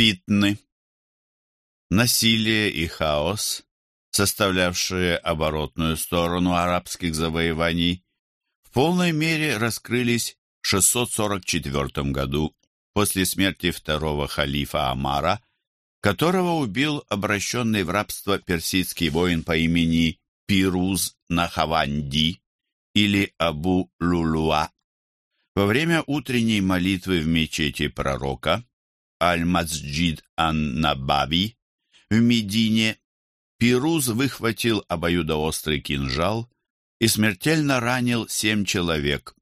Фитны. Насилие и хаос, составлявшие оборотную сторону арабских завоеваний, в полной мере раскрылись в 644 году после смерти второго халифа Амара, которого убил обращенный в рабство персидский воин по имени Пируз Нахаванди или Абу Лулуа. Во время утренней молитвы в мечети пророка Аль-Масджид Ан-Набави в Медине Пируз выхватил обоюдоострый кинжал и смертельно ранил семь человек,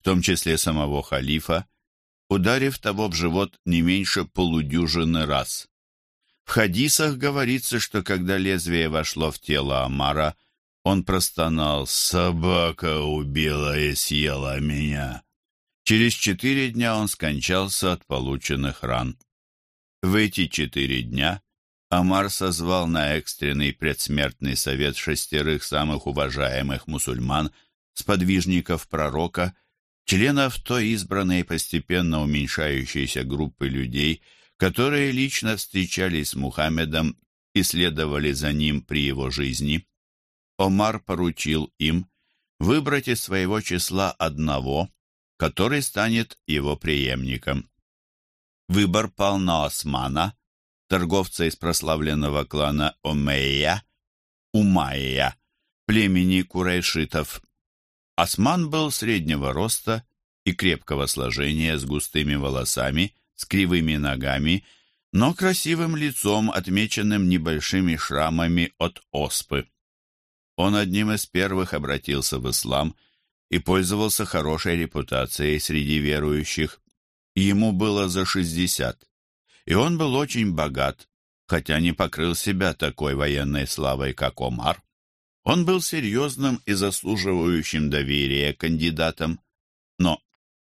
в том числе самого халифа, ударив того в живот не меньше полудюжины раз. В хадисах говорится, что когда лезвие вошло в тело Амара, он простонал «Собака убила и съела меня». Через четыре дня он скончался от полученных ран. В эти четыре дня Амар созвал на экстренный предсмертный совет шестерых самых уважаемых мусульман, сподвижников пророка, членов той избранной постепенно уменьшающейся группы людей, которые лично встречались с Мухаммедом и следовали за ним при его жизни. Омар поручил им выбрать из своего числа одного, который станет его преемником. Выбор пал на Османа, торговца из прославленного клана Омея, Умайя, племени курайшитов. Осман был среднего роста и крепкого сложения, с густыми волосами, с кривыми ногами, но красивым лицом, отмеченным небольшими шрамами от оспы. Он одним из первых обратился в ислам и пользовался хорошей репутацией среди верующих. Ему было за шестьдесят, и он был очень богат, хотя не покрыл себя такой военной славой, как Омар. Он был серьезным и заслуживающим доверия кандидатом, но,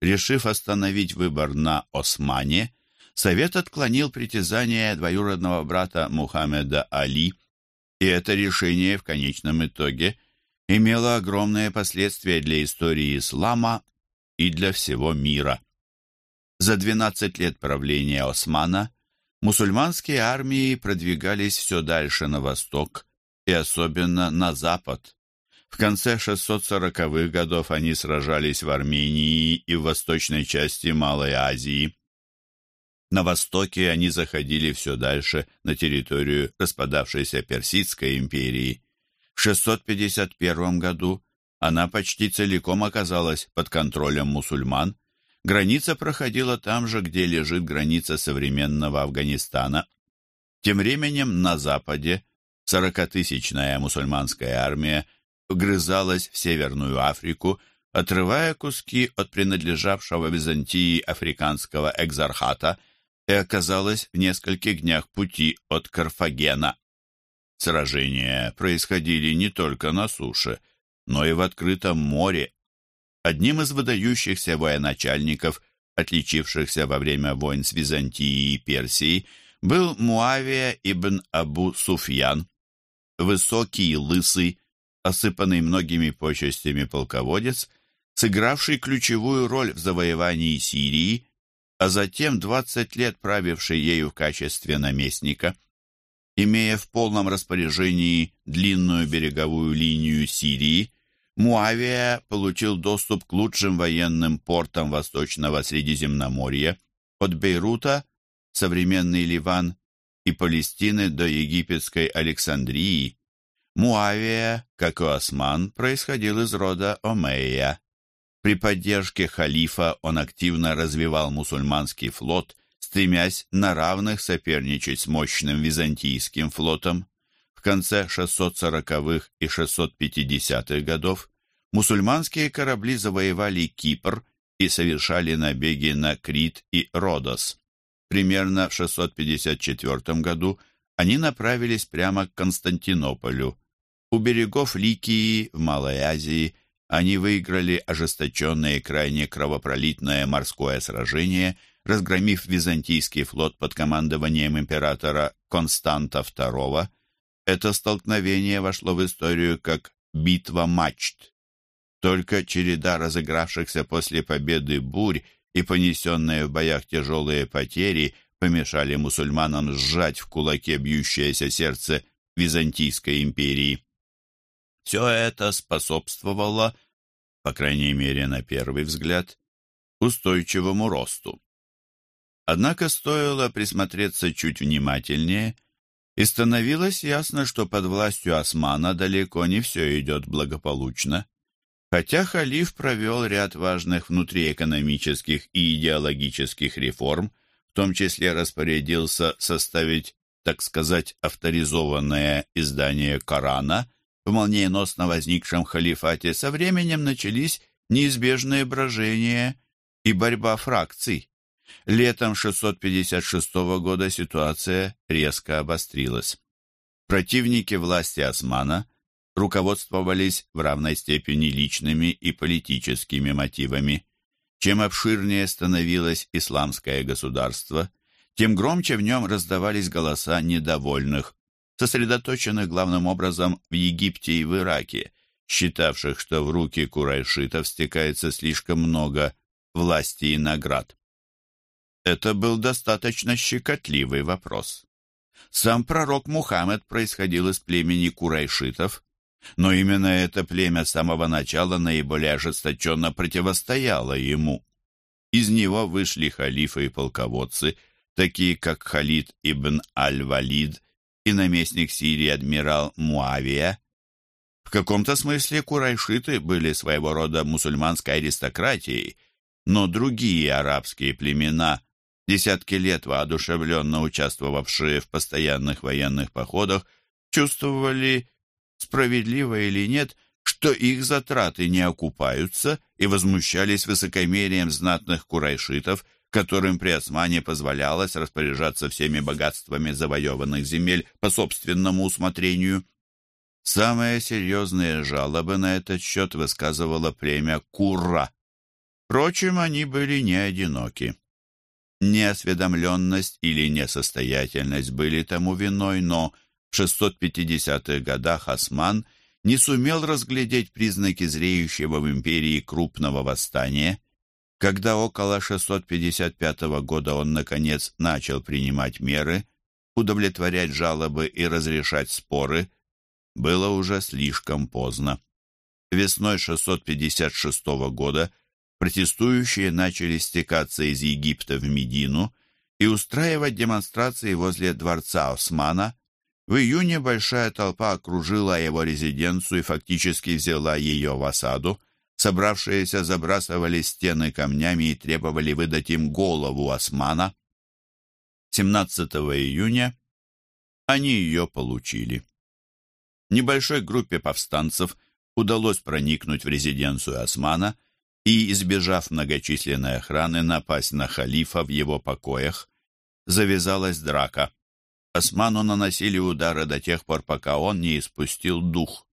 решив остановить выбор на Османе, Совет отклонил притязание двоюродного брата Мухаммеда Али, и это решение в конечном итоге имело огромные последствия для истории ислама и для всего мира. За 12 лет правления Османа мусульманские армии продвигались все дальше на восток и особенно на запад. В конце 640-х годов они сражались в Армении и в восточной части Малой Азии. На востоке они заходили все дальше на территорию распадавшейся Персидской империи. В 651 году она почти целиком оказалась под контролем мусульман. Граница проходила там же, где лежит граница современного Афганистана. Тем временем на западе сорокатысячная мусульманская армия вгрызалась в Северную Африку, отрывая куски от принадлежавшего Византии африканского экзархата и оказалась в нескольких днях пути от Карфагена. Сражения происходили не только на суше, но и в открытом море. Одним из выдающихся военачальников, отличившихся во время войн с Византией и Персией, был Муавия ибн Абу Суфьян. Высокий, лысый, осыпанный многими почестями полководец, сыгравший ключевую роль в завоевании Сирии, а затем 20 лет правивший ею в качестве наместника имея в полном распоряжении длинную береговую линию Сирии, Муавия получил доступ к лучшим военным портам Восточного Средиземноморья, от Бейрута, современный Ливан, и Палестины до египетской Александрии. Муавия, как и Осман, происходил из рода Омея. При поддержке халифа он активно развивал мусульманский флот стремясь на равных соперничать с мощным византийским флотом. В конце 640-х и 650-х годов мусульманские корабли завоевали Кипр и совершали набеги на Крит и Родос. Примерно в 654 году они направились прямо к Константинополю. У берегов Ликии в Малой Азии они выиграли ожесточенное и крайне кровопролитное морское сражение – разгромив византийский флот под командованием императора Константа II, это столкновение вошло в историю как «битва мачт». Только череда разыгравшихся после победы бурь и понесенные в боях тяжелые потери помешали мусульманам сжать в кулаке бьющееся сердце Византийской империи. Все это способствовало, по крайней мере на первый взгляд, устойчивому росту. Однако стоило присмотреться чуть внимательнее, и становилось ясно, что под властью османа далеко не все идет благополучно. Хотя халиф провел ряд важных внутриэкономических и идеологических реформ, в том числе распорядился составить, так сказать, авторизованное издание Корана, в молниеносно возникшем халифате со временем начались неизбежные брожения и борьба фракций. Летом 656 года ситуация резко обострилась. Противники власти Османа руководствовались в равной степени личными и политическими мотивами. Чем обширнее становилось исламское государство, тем громче в нем раздавались голоса недовольных, сосредоточенных главным образом в Египте и в Ираке, считавших, что в руки курайшитов стекается слишком много власти и наград. Это был достаточно щекотливый вопрос. Сам пророк Мухаммед происходил из племени курайшитов, но именно это племя с самого начала наиболее ожесточенно противостояло ему. Из него вышли халифы и полководцы, такие как Халид ибн Аль-Валид и наместник Сирии адмирал Муавия. В каком-то смысле курайшиты были своего рода мусульманской аристократией, но другие арабские племена, десятки лет воодушевленно участвовавшие в постоянных военных походах, чувствовали справедливо или нет, что их затраты не окупаются и возмущались высокомерием знатных курайшитов, которым при османе позволялось распоряжаться всеми богатствами завоеванных земель по собственному усмотрению. Самые серьезные жалобы на этот счет высказывало племя Курра. Впрочем, они были не одиноки. Неосведомленность или несостоятельность были тому виной, но в 650-х годах Осман не сумел разглядеть признаки зреющего в империи крупного восстания. Когда около 655 года он, наконец, начал принимать меры, удовлетворять жалобы и разрешать споры, было уже слишком поздно. Весной 656 года протестующие начали стекаться из Египта в Медину и устраивать демонстрации возле дворца Османа, в июне большая толпа окружила его резиденцию и фактически взяла ее в осаду. Собравшиеся забрасывали стены камнями и требовали выдать им голову османа. 17 июня они ее получили. Небольшой группе повстанцев удалось проникнуть в резиденцию османа и, избежав многочисленной охраны, напасть на халифа в его покоях. Завязалась драка. Осману наносили удары до тех пор, пока он не испустил дух.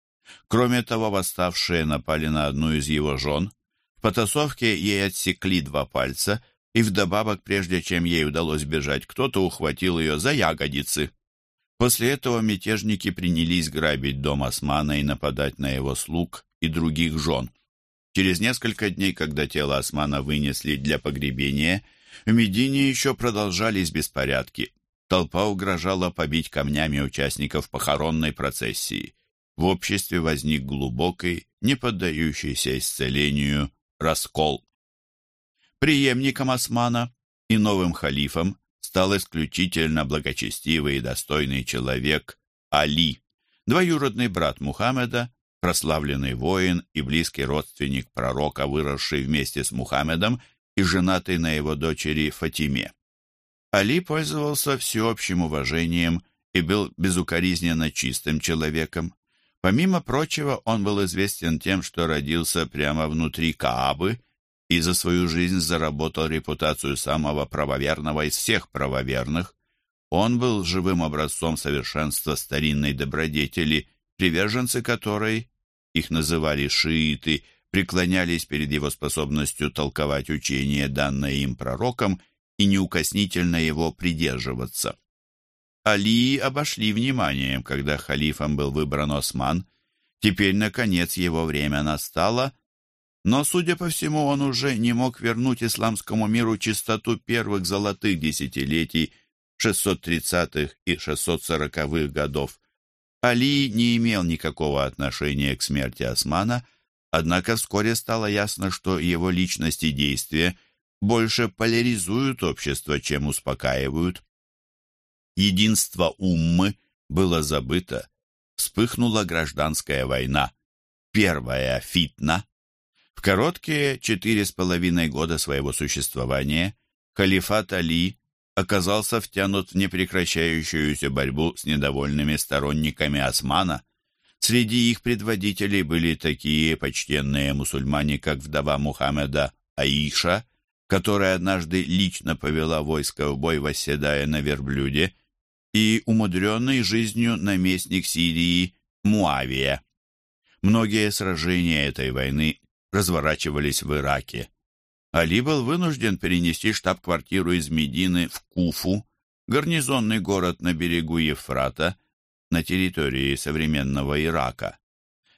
Кроме того, восставшие напали на одну из его жен. В потасовке ей отсекли два пальца, и вдобавок, прежде чем ей удалось бежать, кто-то ухватил ее за ягодицы. После этого мятежники принялись грабить дом Османа и нападать на его слуг и других жен. Через несколько дней, когда тело Османа вынесли для погребения, в Медине еще продолжались беспорядки. Толпа угрожала побить камнями участников похоронной процессии. В обществе возник глубокий, не поддающийся исцелению, раскол. Преемником Османа и новым халифом стал исключительно благочестивый и достойный человек Али, двоюродный брат Мухаммеда, прославленный воин и близкий родственник пророка, выросший вместе с Мухаммедом и женатый на его дочери Фатиме. Али пользовался всеобщим уважением и был безукоризненно чистым человеком. Помимо прочего, он был известен тем, что родился прямо внутри Каабы и за свою жизнь заработал репутацию самого правоверного из всех правоверных. Он был живым образцом совершенства старинной добродетели, приверженцы которой, их называли шииты, преклонялись перед его способностью толковать учение, данное им пророком, и неукоснительно его придерживаться. Али обошли вниманием, когда халифом был выбран Осман. Теперь, наконец, его время настало, но, судя по всему, он уже не мог вернуть исламскому миру чистоту первых золотых десятилетий 630-х и 640-х годов, Али не имел никакого отношения к смерти Османа, однако вскоре стало ясно, что его личность и действия больше поляризуют общество, чем успокаивают. Единство уммы было забыто, вспыхнула гражданская война, первая фитна. В короткие четыре с половиной года своего существования халифат Али оказался втянут в непрекращающуюся борьбу с недовольными сторонниками Османа. Среди их предводителей были такие почтенные мусульмане, как вдова Мухаммеда Аиша, которая однажды лично повела войско в бой, восседая на верблюде, и умудренный жизнью наместник Сирии Муавия. Многие сражения этой войны разворачивались в Ираке. Али был вынужден перенести штаб-квартиру из Медины в Куфу, гарнизонный город на берегу Ефрата, на территории современного Ирака.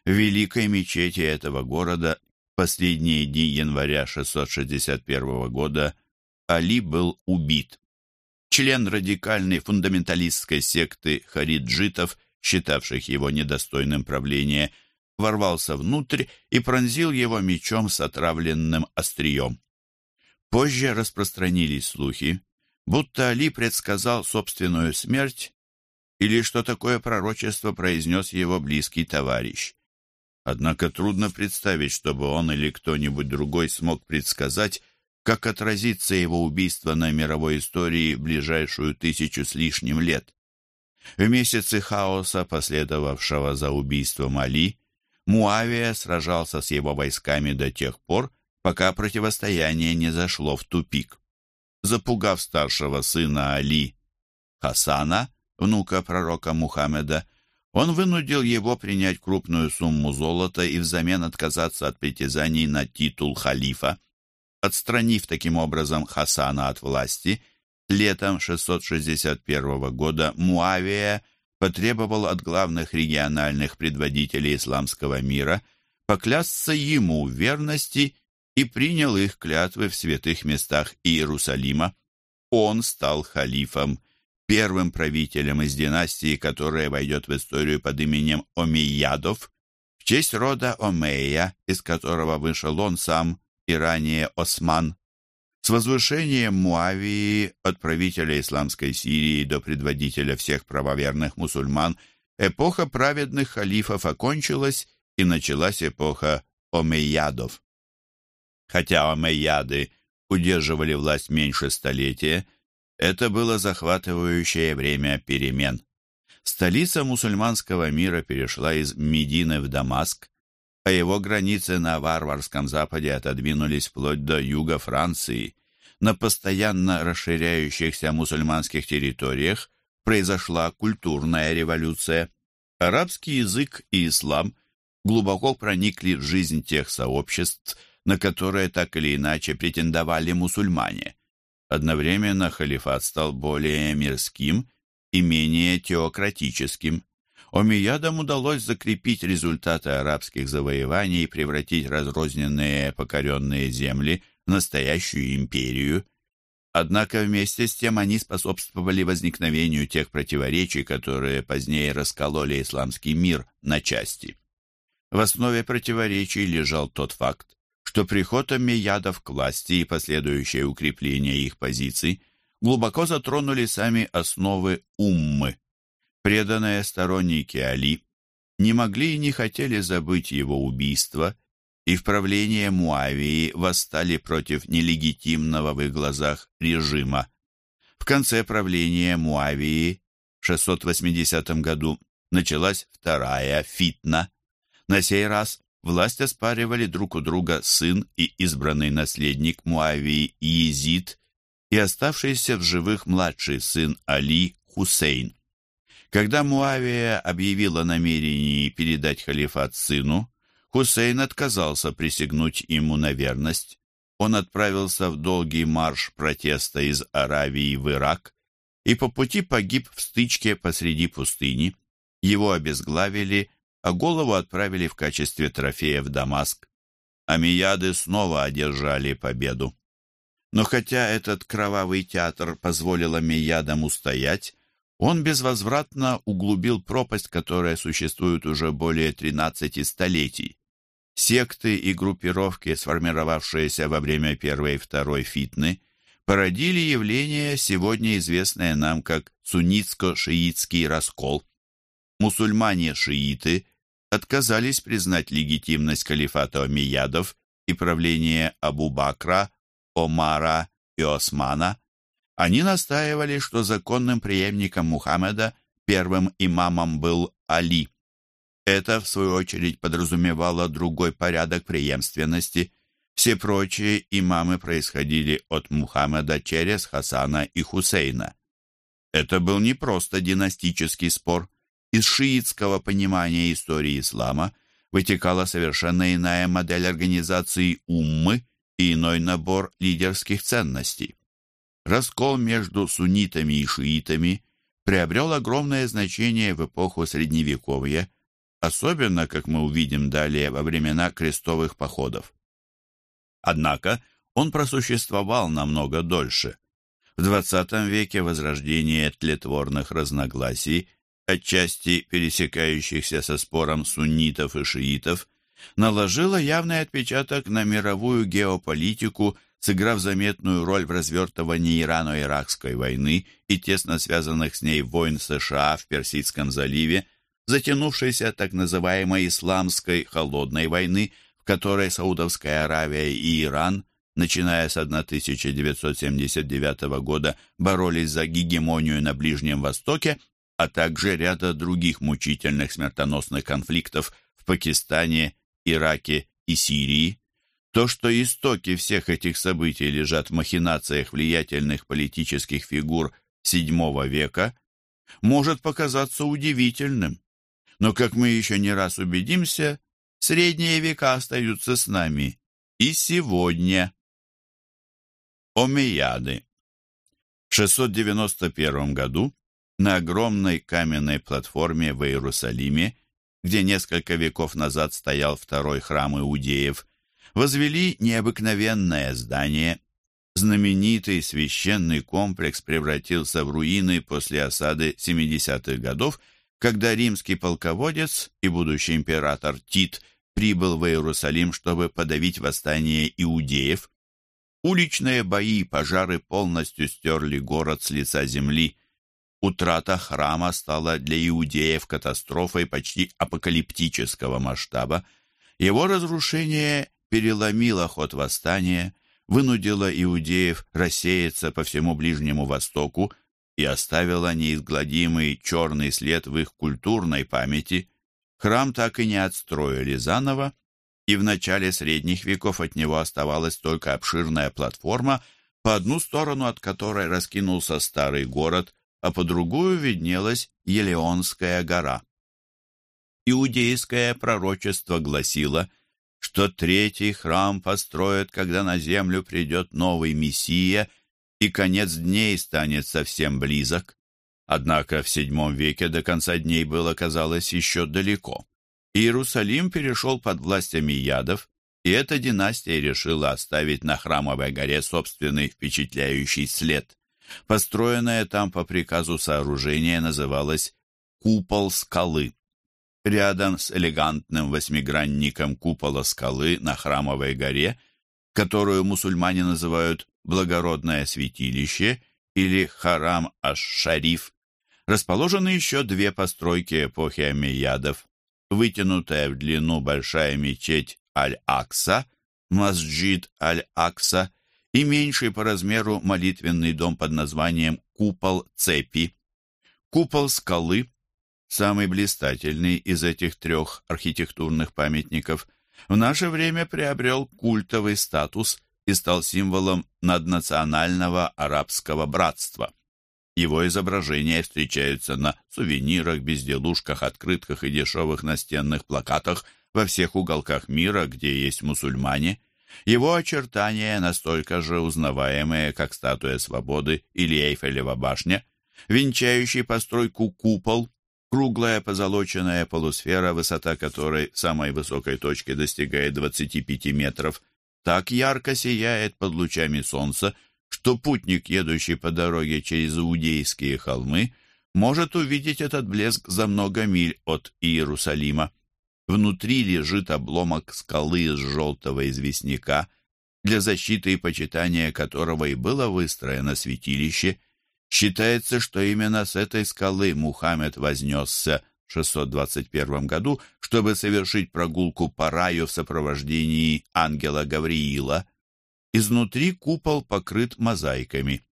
В великой мечети этого города последние дни января 661 года Али был убит. Член радикальной фундаменталистской секты хариджитов, считавших его недостойным правления, ворвался внутрь и пронзил его мечом с отравленным острием. Позже распространились слухи, будто Али предсказал собственную смерть или что такое пророчество произнес его близкий товарищ. Однако трудно представить, чтобы он или кто-нибудь другой смог предсказать, как отразится его убийство на мировой истории в ближайшую тысячу с лишним лет. В месяцы хаоса, последовавшего за убийством Али, Муавия сражался с его войсками до тех пор, пока противостояние не зашло в тупик. Запугав старшего сына Али, Хасана, внука пророка Мухаммеда, он вынудил его принять крупную сумму золота и взамен отказаться от притязаний на титул халифа. Отстранив таким образом Хасана от власти, летом 661 года Муавия потребовал от главных региональных предводителей исламского мира поклясться ему в верности и принял их клятвы в святых местах Иерусалима. Он стал халифом, первым правителем из династии, которая войдет в историю под именем Омейядов, в честь рода Омея, из которого вышел он сам и ранее Осман. С возвышением Муавии от правителя исламской Сирии до предводителя всех правоверных мусульман эпоха праведных халифов окончилась и началась эпоха омейядов. Хотя омейяды удерживали власть меньше столетия, это было захватывающее время перемен. Столица мусульманского мира перешла из Медины в Дамаск, а его границы на варварском западе отодвинулись вплоть до юга Франции. На постоянно расширяющихся мусульманских территориях произошла культурная революция. Арабский язык и ислам глубоко проникли в жизнь тех сообществ, на которые так или иначе претендовали мусульмане. Одновременно халифат стал более мирским и менее теократическим. Омиядам удалось закрепить результаты арабских завоеваний и превратить разрозненные покоренные земли в настоящую империю. Однако вместе с тем они способствовали возникновению тех противоречий, которые позднее раскололи исламский мир на части. В основе противоречий лежал тот факт, что приход Аммиядов к власти и последующее укрепление их позиций глубоко затронули сами основы уммы. Преданные сторонники Али не могли и не хотели забыть его убийство, и в правление Муавии восстали против нелегитимного в их глазах режима. В конце правления Муавии в 680 году началась вторая фитна. На сей раз власть оспаривали друг у друга сын и избранный наследник Муавии Иезид и оставшийся в живых младший сын Али Хусейн. Когда Муавия объявила о намерении передать халифат сыну, Хусейн отказался присягнуть ему на верность. Он отправился в долгий марш протеста из Аравии в Ирак и по пути погиб в стычке посреди пустыни. Его обезглавили, а голову отправили в качестве трофея в Дамаск. Амияды снова одержали победу. Но хотя этот кровавый театр позволил Амиядам устоять, он безвозвратно углубил пропасть, которая существует уже более 13 столетий. Секты и группировки, сформировавшиеся во время Первой и Второй фитны, породили явление, сегодня известное нам как суннитско-шиитский раскол. Мусульмане-шииты отказались признать легитимность калифата Омейядов и правления Абу-Бакра, Омара и Османа. Они настаивали, что законным преемником Мухаммеда первым имамом был Али. Это, в свою очередь, подразумевало другой порядок преемственности. Все прочие имамы происходили от Мухаммеда через Хасана и Хусейна. Это был не просто династический спор. Из шиитского понимания истории ислама вытекала совершенно иная модель организации уммы и иной набор лидерских ценностей. Раскол между суннитами и шиитами приобрел огромное значение в эпоху Средневековья, особенно, как мы увидим далее, во времена крестовых походов. Однако он просуществовал намного дольше. В XX веке возрождение тлетворных разногласий, отчасти пересекающихся со спором суннитов и шиитов, наложило явный отпечаток на мировую геополитику, сыграв заметную роль в развертывании Ирано-Иракской войны и тесно связанных с ней войн США в Персидском заливе, затянувшейся так называемой исламской холодной войны, в которой Саудовская Аравия и Иран, начиная с 1979 года, боролись за гегемонию на Ближнем Востоке, а также ряда других мучительных смертоносных конфликтов в Пакистане, Ираке и Сирии. То, что истоки всех этих событий лежат в махинациях влиятельных политических фигур VII века, может показаться удивительным. Но, как мы еще не раз убедимся, средние века остаются с нами и сегодня. Омейяды. В 691 году на огромной каменной платформе в Иерусалиме, где несколько веков назад стоял второй храм иудеев, возвели необыкновенное здание. Знаменитый священный комплекс превратился в руины после осады 70-х годов когда римский полководец и будущий император Тит прибыл в Иерусалим, чтобы подавить восстание иудеев. Уличные бои и пожары полностью стерли город с лица земли. Утрата храма стала для иудеев катастрофой почти апокалиптического масштаба. Его разрушение переломило ход восстания, вынудило иудеев рассеяться по всему Ближнему Востоку и оставила неизгладимый черный след в их культурной памяти. Храм так и не отстроили заново, и в начале средних веков от него оставалась только обширная платформа, по одну сторону от которой раскинулся старый город, а по другую виднелась Елеонская гора. Иудейское пророчество гласило, что третий храм построят, когда на землю придет новый Мессия – и конец дней станет совсем близок. Однако в VII веке до конца дней было, казалось, еще далеко. Иерусалим перешел под власть Амиядов, и эта династия решила оставить на Храмовой горе собственный впечатляющий след. Построенное там по приказу сооружение называлось «Купол скалы». Рядом с элегантным восьмигранником купола скалы на Храмовой горе, которую мусульмане называют благородное святилище или харам аш-шариф, расположены еще две постройки эпохи Амиядов. Вытянутая в длину большая мечеть Аль-Акса, Масджид Аль-Акса и меньший по размеру молитвенный дом под названием Купол Цепи. Купол скалы, самый блистательный из этих трех архитектурных памятников, в наше время приобрел культовый статус и стал символом наднационального арабского братства. Его изображения встречаются на сувенирах, безделушках, открытках и дешевых настенных плакатах во всех уголках мира, где есть мусульмане. Его очертания настолько же узнаваемые, как статуя свободы или Эйфелева башня, венчающий постройку купол, круглая позолоченная полусфера, высота которой самой высокой точки достигает 25 метров – так ярко сияет под лучами солнца, что путник, едущий по дороге через Иудейские холмы, может увидеть этот блеск за много миль от Иерусалима. Внутри лежит обломок скалы из желтого известняка, для защиты и почитания которого и было выстроено святилище. Считается, что именно с этой скалы Мухаммед вознесся в 621 году, чтобы совершить прогулку по раю в сопровождении ангела Гавриила. Изнутри купол покрыт мозаиками.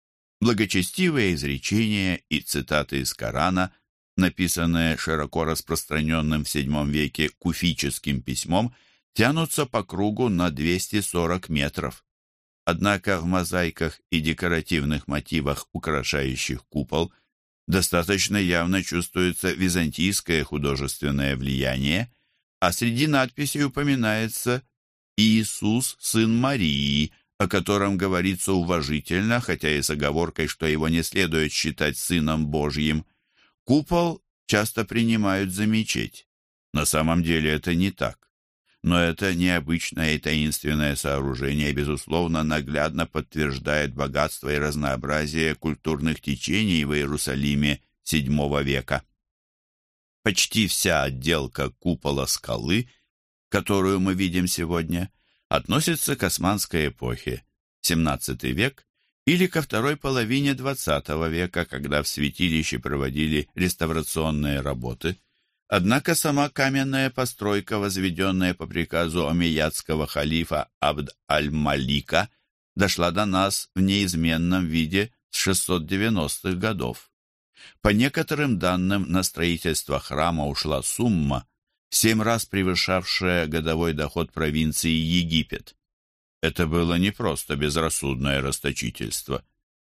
Благочестивые изречения и цитаты из Корана, написанные широко распространенным в VII веке куфическим письмом, тянутся по кругу на 240 метров. Однако в мозаиках и декоративных мотивах, украшающих купол, достаточно явно чувствуется византийское художественное влияние, а среди надписей упоминается «Иисус, сын Марии», о котором говорится уважительно, хотя и с оговоркой, что его не следует считать сыном Божьим. Купол часто принимают за мечеть. На самом деле это не так. Но это необычное и таинственное сооружение, безусловно, наглядно подтверждает богатство и разнообразие культурных течений в Иерусалиме VII века. Почти вся отделка купола скалы, которую мы видим сегодня, относится к османской эпохе, XVII век, или ко второй половине XX века, когда в святилище проводили реставрационные работы. Однако сама каменная постройка, возведенная по приказу омейядского халифа Абд-аль-Малика, дошла до нас в неизменном виде с 690-х годов. По некоторым данным, на строительство храма ушла сумма, семь раз превышавшая годовой доход провинции Египет. Это было не просто безрассудное расточительство.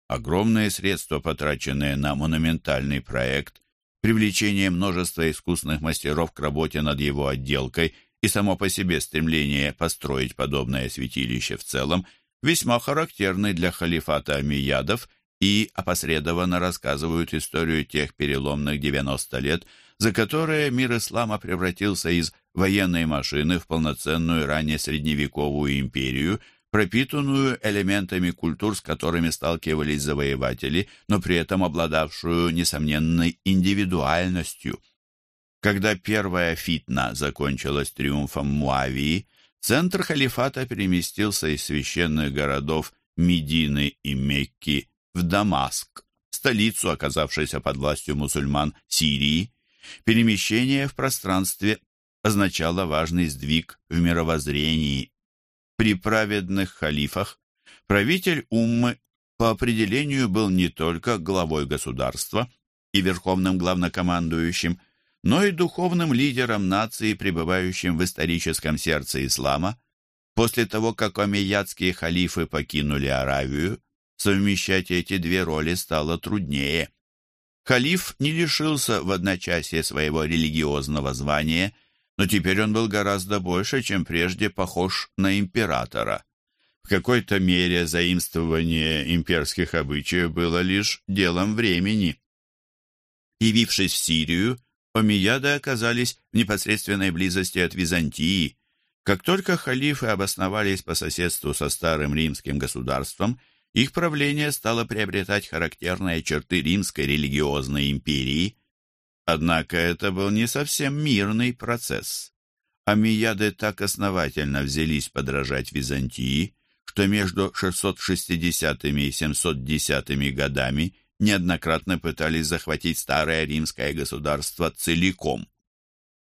Огромные средства, потраченные на монументальный проект, привлечение множества искусных мастеров к работе над его отделкой и само по себе стремление построить подобное святилище в целом, весьма характерны для халифата Амиядов и опосредованно рассказывают историю тех переломных 90 лет, за которые мир ислама превратился из военной машины в полноценную ранее средневековую империю, пропитанную элементами культур, с которыми сталкивались завоеватели, но при этом обладавшую несомненной индивидуальностью. Когда первая фитна закончилась триумфом Муавии, центр халифата переместился из священных городов Медины и Мекки в Дамаск, столицу, оказавшейся под властью мусульман Сирии. Перемещение в пространстве означало важный сдвиг в мировоззрении. При праведных халифах правитель Уммы по определению был не только главой государства и верховным главнокомандующим, но и духовным лидером нации, пребывающим в историческом сердце ислама. После того, как омейядские халифы покинули Аравию, совмещать эти две роли стало труднее. Халиф не лишился в одночасье своего религиозного звания, но теперь он был гораздо больше, чем прежде похож на императора. В какой-то мере заимствование имперских обычаев было лишь делом времени. Явившись в Сирию, Омияды оказались в непосредственной близости от Византии. Как только халифы обосновались по соседству со Старым Римским государством – их правление стало приобретать характерные черты римской религиозной империи. Однако это был не совсем мирный процесс. Амияды так основательно взялись подражать Византии, что между 660 и 710 годами неоднократно пытались захватить старое римское государство целиком.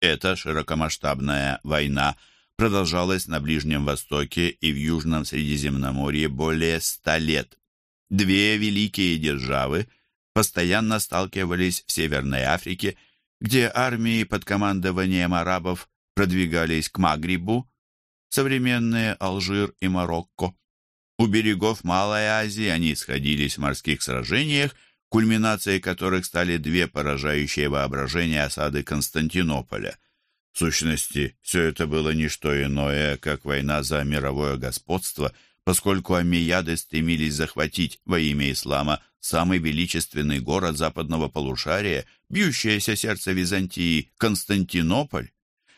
Эта широкомасштабная война – продолжалась на Ближнем Востоке и в Южном Средиземноморье более ста лет. Две великие державы постоянно сталкивались в Северной Африке, где армии под командованием арабов продвигались к Магрибу, современные Алжир и Марокко. У берегов Малой Азии они сходились в морских сражениях, кульминацией которых стали две поражающие воображение осады Константинополя – сущности, все это было не что иное, как война за мировое господство, поскольку амияды стремились захватить во имя ислама самый величественный город западного полушария, бьющееся сердце Византии, Константинополь.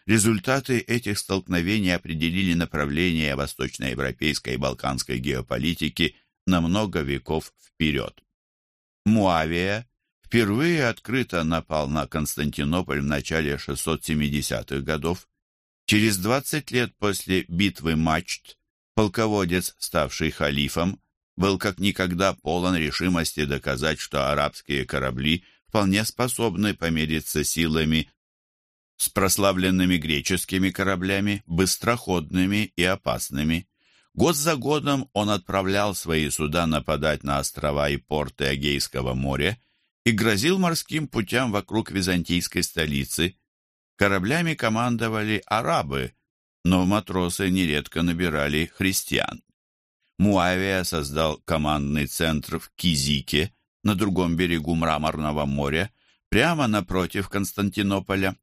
Результаты этих столкновений определили направление восточноевропейской и балканской геополитики на много веков вперед. Муавия впервые открыто напал на Константинополь в начале 670-х годов. Через 20 лет после битвы Мачт полководец, ставший халифом, был как никогда полон решимости доказать, что арабские корабли вполне способны помириться силами с прославленными греческими кораблями, быстроходными и опасными. Год за годом он отправлял свои суда нападать на острова и порты Эгейского моря и грозил морским путям вокруг византийской столицы. Кораблями командовали арабы, но матросы нередко набирали христиан. Муавия создал командный центр в Кизике, на другом берегу Мраморного моря, прямо напротив Константинополя.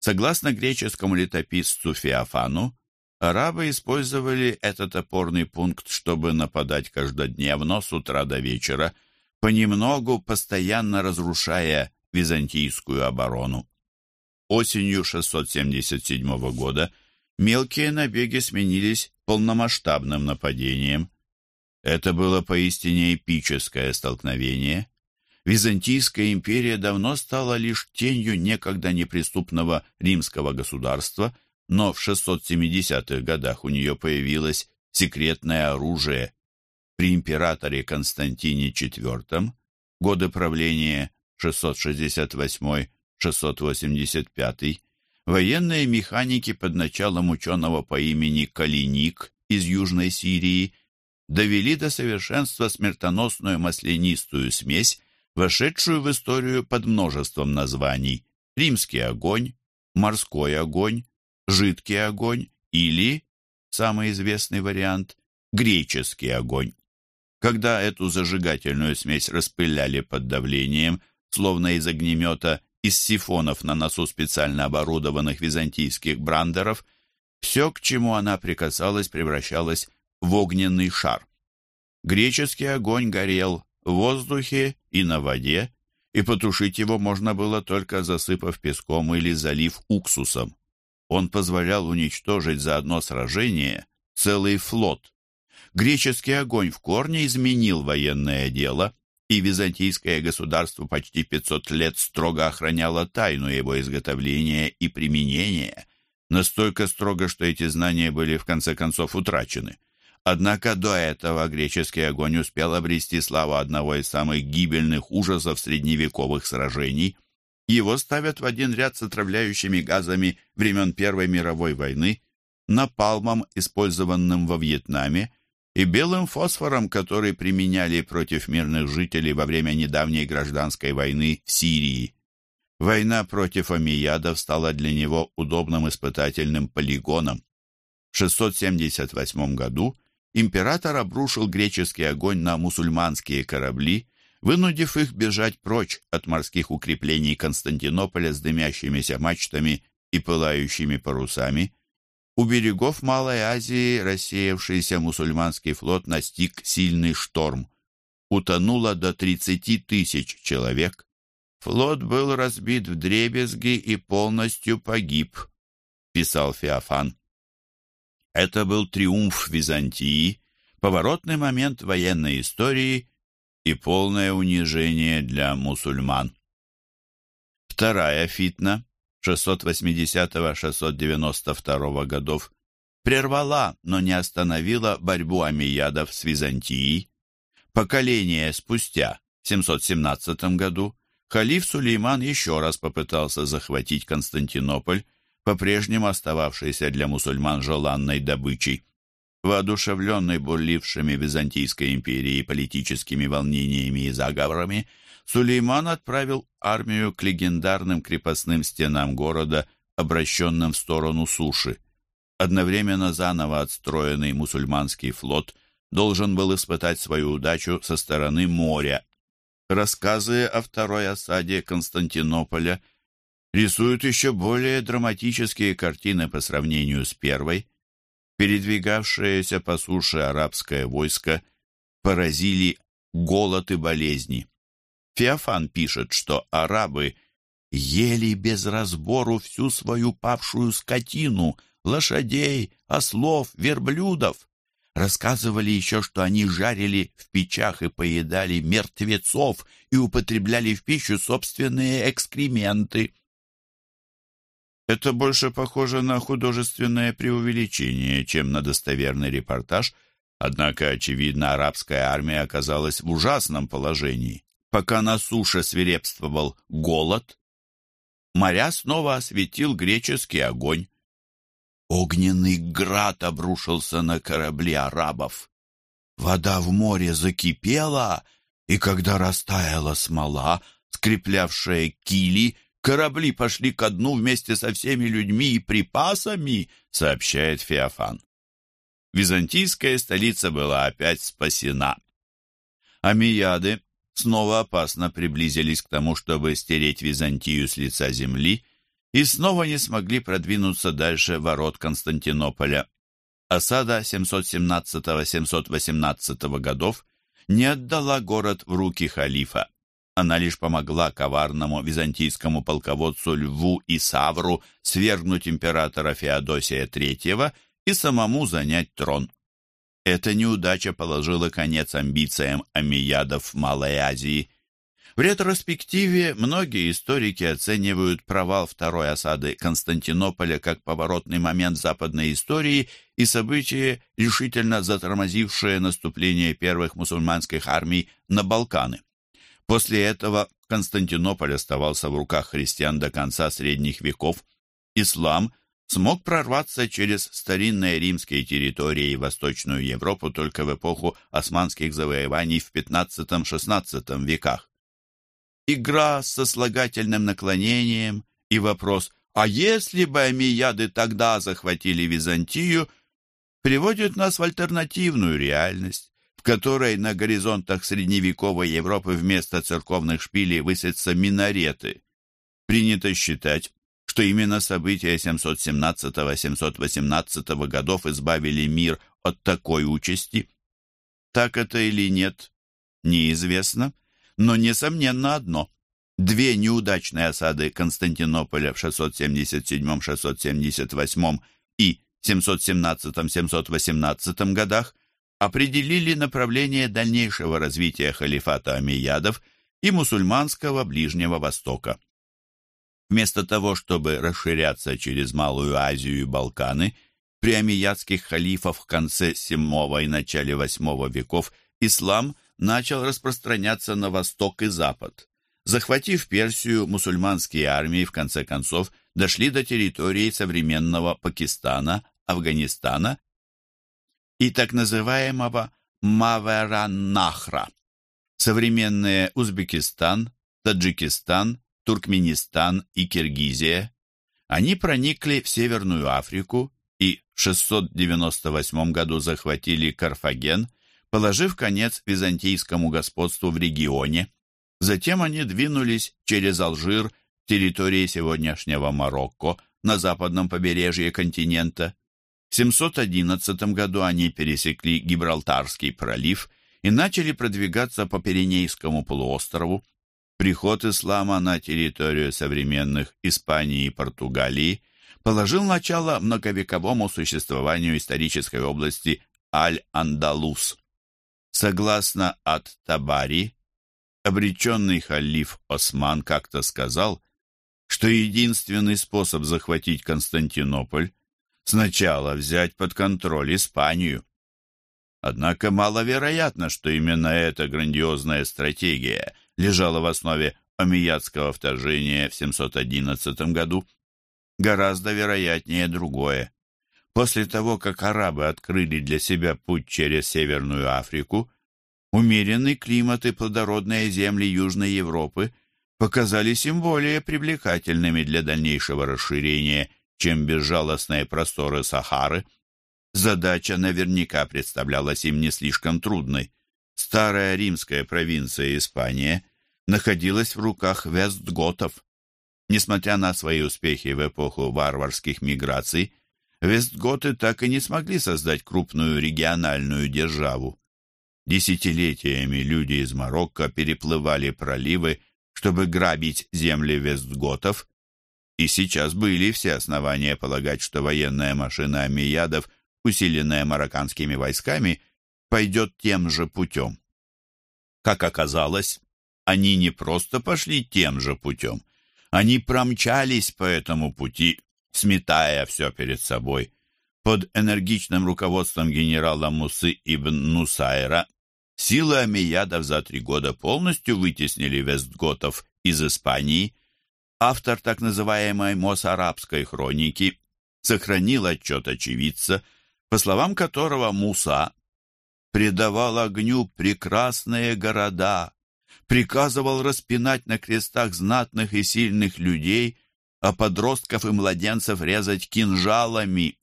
Согласно греческому летописцу Феофану, арабы использовали этот опорный пункт, чтобы нападать каждодневно с утра до вечера, понемногу постоянно разрушая византийскую оборону. Осенью 677 года мелкие набеги сменились полномасштабным нападением. Это было поистине эпическое столкновение. Византийская империя давно стала лишь тенью некогда неприступного римского государства, но в 670-х годах у нее появилось секретное оружие. При императоре Константине IV, годы правления 668-685, военные механики под началом ученого по имени Калиник из Южной Сирии довели до совершенства смертоносную маслянистую смесь, вошедшую в историю под множеством названий «римский огонь», «морской огонь», «жидкий огонь» или, самый известный вариант, «греческий огонь». Когда эту зажигательную смесь распыляли под давлением, словно из огнемета, из сифонов на носу специально оборудованных византийских брандеров, все, к чему она прикасалась, превращалось в огненный шар. Греческий огонь горел в воздухе и на воде, и потушить его можно было только засыпав песком или залив уксусом. Он позволял уничтожить за одно сражение целый флот. Греческий огонь в корне изменил военное дело, и византийское государство почти 500 лет строго охраняло тайну его изготовления и применения, настолько строго, что эти знания были в конце концов утрачены. Однако до этого греческий огонь успел обрести славу одного из самых гибельных ужасов средневековых сражений. Его ставят в один ряд с отравляющими газами времен Первой мировой войны, напалмом, использованным во Вьетнаме, и белым фосфором, который применяли против мирных жителей во время недавней гражданской войны в Сирии. Война против амиядов стала для него удобным испытательным полигоном. В 678 году император обрушил греческий огонь на мусульманские корабли, вынудив их бежать прочь от морских укреплений Константинополя с дымящимися мачтами и пылающими парусами. У берегов Малой Азии рассеявшийся мусульманский флот настиг сильный шторм. Утонуло до 30 тысяч человек. Флот был разбит в дребезги и полностью погиб, писал Феофан. Это был триумф Византии, поворотный момент военной истории и полное унижение для мусульман. Вторая фитна 680-692 годов прервала, но не остановила борьбу амиядов с Византией. Поколение спустя, в 717 году, халиф Сулейман еще раз попытался захватить Константинополь, по-прежнему остававшейся для мусульман желанной добычей. Воодушевленный бурлившими Византийской империей политическими волнениями и заговорами, Сулейман отправил армию к легендарным крепостным стенам города, обращенным в сторону суши. Одновременно заново отстроенный мусульманский флот должен был испытать свою удачу со стороны моря. Рассказы о второй осаде Константинополя – рисуют еще более драматические картины по сравнению с первой. Передвигавшееся по суше арабское войско поразили голод и болезни. Феофан пишет, что арабы ели без разбору всю свою павшую скотину, лошадей, ослов, верблюдов. Рассказывали еще, что они жарили в печах и поедали мертвецов и употребляли в пищу собственные экскременты. Это больше похоже на художественное преувеличение, чем на достоверный репортаж, однако, очевидно, арабская армия оказалась в ужасном положении. Пока на суше свирепствовал голод, моря снова осветил греческий огонь. Огненный град обрушился на корабли арабов. Вода в море закипела, и когда растаяла смола, скреплявшая кили, корабли пошли ко дну вместе со всеми людьми и припасами, сообщает Феофан. Византийская столица была опять спасена. Амияды снова опасно приблизились к тому, чтобы стереть Византию с лица земли, и снова не смогли продвинуться дальше ворот Константинополя. Осада 717-718 годов не отдала город в руки халифа. Она лишь помогла коварному византийскому полководцу Льву и Савру свергнуть императора Феодосия III и самому занять трон. Эта неудача положила конец амбициям амиядов Малой Азии. В ретроспективе многие историки оценивают провал второй осады Константинополя как поворотный момент западной истории и событие, решительно затормозившее наступление первых мусульманских армий на Балканы. После этого Константинополь оставался в руках христиан до конца средних веков. Ислам смог прорваться через старинные римские территории и Восточную Европу только в эпоху османских завоеваний в XV-XVI веках. Игра с сослагательным наклонением и вопрос «А если бы амияды тогда захватили Византию?» приводят нас в альтернативную реальность, в которой на горизонтах средневековой Европы вместо церковных шпилей высятся минареты. Принято считать, что именно события 717-718 годов избавили мир от такой участи. Так это или нет, неизвестно, но несомненно одно. Две неудачные осады Константинополя в 677-678 и 717-718 годах определили направление дальнейшего развития халифата амиядов и мусульманского Ближнего Востока. Вместо того, чтобы расширяться через Малую Азию и Балканы, при амиядских халифах в конце VII и начале VIII веков ислам начал распространяться на восток и запад. Захватив Персию, мусульманские армии в конце концов дошли до территории современного Пакистана, Афганистана и так называемого Мавераннахра. Современные Узбекистан, Таджикистан, Туркменистан и Киргизия, они проникли в Северную Африку и в 698 году захватили Карфаген, положив конец византийскому господству в регионе. Затем они двинулись через Алжир, территории сегодняшнего Марокко, на западном побережье континента. В 711 году они пересекли Гибралтарский пролив и начали продвигаться по Пиренейскому полуострову, Приход ислама на территорию современных Испании и Португалии положил начало многовековому существованию исторической области Аль-Андалус. Согласно Ат-Табари, обреченный халиф Осман как-то сказал, что единственный способ захватить Константинополь – сначала взять под контроль Испанию. Однако маловероятно, что именно эта грандиозная стратегия лежала в основе Омиядского вторжения в 711 году. Гораздо вероятнее другое. После того, как арабы открыли для себя путь через Северную Африку, умеренный климат и плодородные земли Южной Европы показались им более привлекательными для дальнейшего расширения, чем безжалостные просторы Сахары. Задача наверняка представлялась им не слишком трудной. Старая римская провинция Испания находилась в руках вестготов. Несмотря на свои успехи в эпоху варварских миграций, вестготы так и не смогли создать крупную региональную державу. Десятилетиями люди из Марокко переплывали проливы, чтобы грабить земли вестготов, и сейчас были все основания полагать, что военная машина Амиядов, усиленная марокканскими войсками, пойдет тем же путем. Как оказалось, они не просто пошли тем же путем, они промчались по этому пути, сметая все перед собой. Под энергичным руководством генерала Мусы ибн Нусайра силы Амиядов за три года полностью вытеснили вестготов из Испании. Автор так называемой Мосарабской хроники сохранил отчет очевидца, по словам которого Муса предавал огню прекрасные города, приказывал распинать на крестах знатных и сильных людей, а подростков и младенцев резать кинжалами.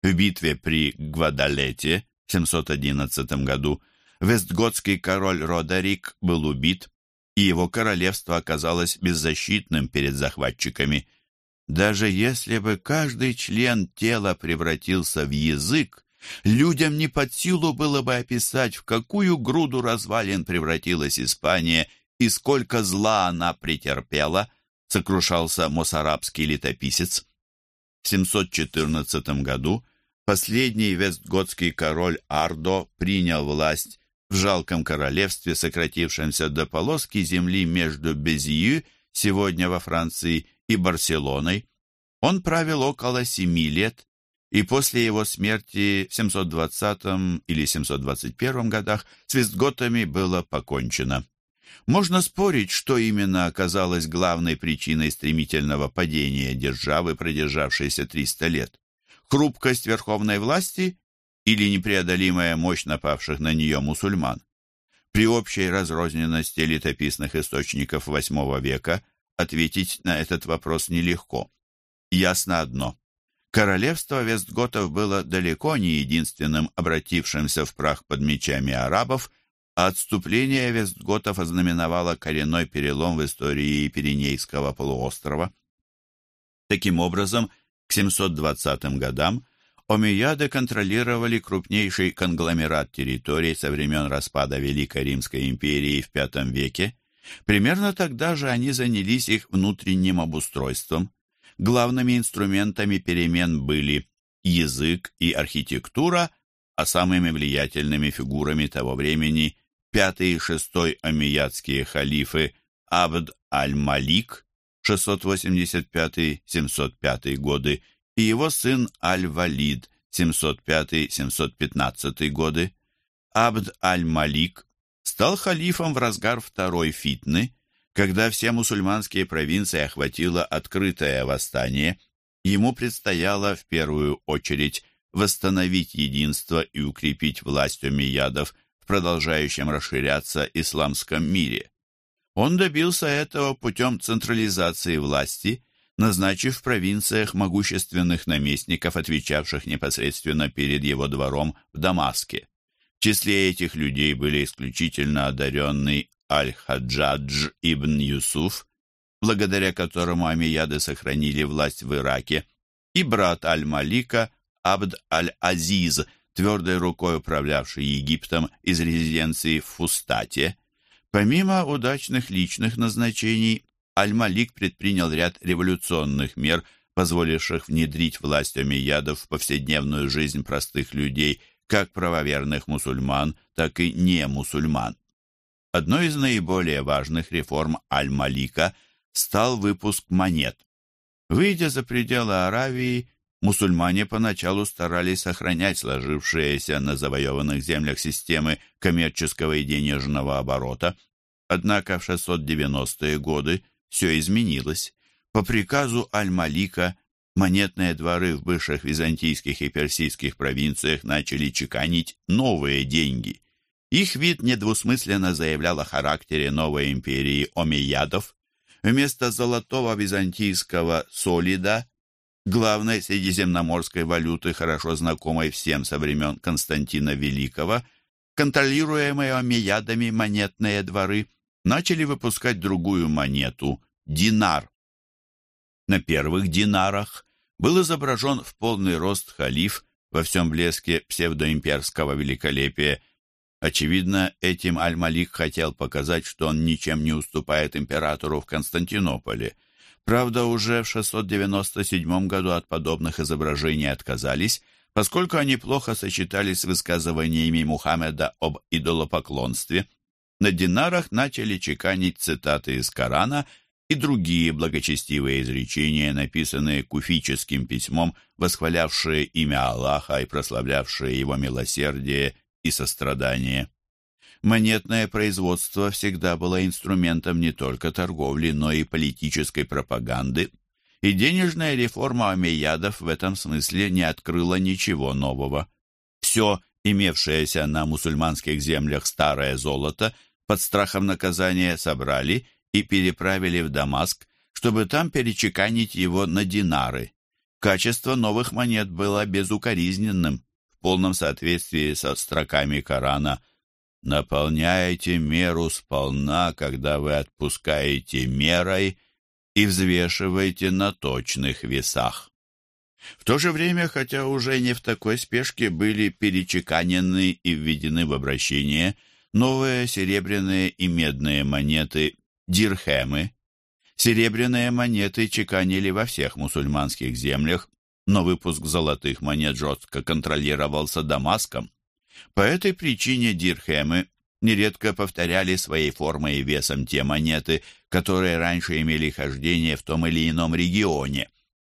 В битве при Гвадалете в 711 году вестготский король Родерик был убит, и его королевство оказалось беззащитным перед захватчиками. Даже если бы каждый член тела превратился в язык, людям не под силу было бы описать, в какую груду развалин превратилась Испания и сколько зла она претерпела, сокрушался мосарабский летописец. В 714 году последний вестготский король Ардо принял власть в жалком королевстве, сократившемся до полоски земли между Безию, сегодня во Франции, и Барселоной. Он правил около семи лет, и после его смерти в 720 или 721 годах с Вестготами было покончено. Можно спорить, что именно оказалось главной причиной стремительного падения державы, продержавшейся 300 лет. Хрупкость верховной власти или непреодолимая мощь напавших на нее мусульман. При общей разрозненности летописных источников VIII века ответить на этот вопрос нелегко. Ясно одно. Королевство Вестготов было далеко не единственным обратившимся в прах под мечами арабов, а отступление Вестготов ознаменовало коренной перелом в истории Пиренейского полуострова. Таким образом, к 720 годам Омейяды контролировали крупнейший конгломерат территорий со времен распада Великой Римской империи в V веке. Примерно тогда же они занялись их внутренним обустройством. Главными инструментами перемен были язык и архитектура, а самыми влиятельными фигурами того времени пятый и шестой амиядские халифы Абд аль-Малик 685-705 годы и его сын Аль-Валид 705-715 годы. Абд аль-Малик стал халифом в разгар второй фитны, когда все мусульманские провинции охватило открытое восстание. Ему предстояло в первую очередь восстановить единство и укрепить власть умиядов в продолжающем расширяться исламском мире. Он добился этого путем централизации власти назначив в провинциях могущественных наместников, отвечавших непосредственно перед его двором в Дамаске. В числе этих людей были исключительно одаренный Аль-Хаджадж ибн Юсуф, благодаря которому амияды сохранили власть в Ираке, и брат Аль-Малика Абд Аль-Азиз, твердой рукой управлявший Египтом из резиденции в Фустате. Помимо удачных личных назначений, Аль-Малик предпринял ряд революционных мер, позволивших внедрить власть омейядов в повседневную жизнь простых людей, как правоверных мусульман, так и не мусульман. Одной из наиболее важных реформ Аль-Малика стал выпуск монет. Выйдя за пределы Аравии, мусульмане поначалу старались сохранять сложившиеся на завоеванных землях системы коммерческого и денежного оборота, однако в 690-е годы все изменилось. По приказу Аль-Малика монетные дворы в бывших византийских и персидских провинциях начали чеканить новые деньги. Их вид недвусмысленно заявлял о характере новой империи омейядов. Вместо золотого византийского солида, главной средиземноморской валюты, хорошо знакомой всем со времен Константина Великого, контролируемые омейядами монетные дворы – начали выпускать другую монету – динар. На первых динарах был изображен в полный рост халиф во всем блеске псевдоимперского великолепия, Очевидно, этим Аль-Малик хотел показать, что он ничем не уступает императору в Константинополе. Правда, уже в 697 году от подобных изображений отказались, поскольку они плохо сочетались с высказываниями Мухаммеда об идолопоклонстве. На динарах начали чеканить цитаты из Корана и другие благочестивые изречения, написанные куфическим письмом, восхвалявшие имя Аллаха и прославлявшие его милосердие и сострадание. Монетное производство всегда было инструментом не только торговли, но и политической пропаганды, и денежная реформа Амейядов в этом смысле не открыла ничего нового. Все имевшееся на мусульманских землях старое золото под страхом наказания собрали и переправили в Дамаск, чтобы там перечеканить его на динары. Качество новых монет было безукоризненным, полном соответствии со строками Корана «Наполняйте меру сполна, когда вы отпускаете мерой, и взвешивайте на точных весах». В то же время, хотя уже не в такой спешке, были перечеканены и введены в обращение новые серебряные и медные монеты дирхемы. Серебряные монеты чеканили во всех мусульманских землях, но выпуск золотых монет жестко контролировался Дамаском. По этой причине дирхемы нередко повторяли своей формой и весом те монеты, которые раньше имели хождение в том или ином регионе.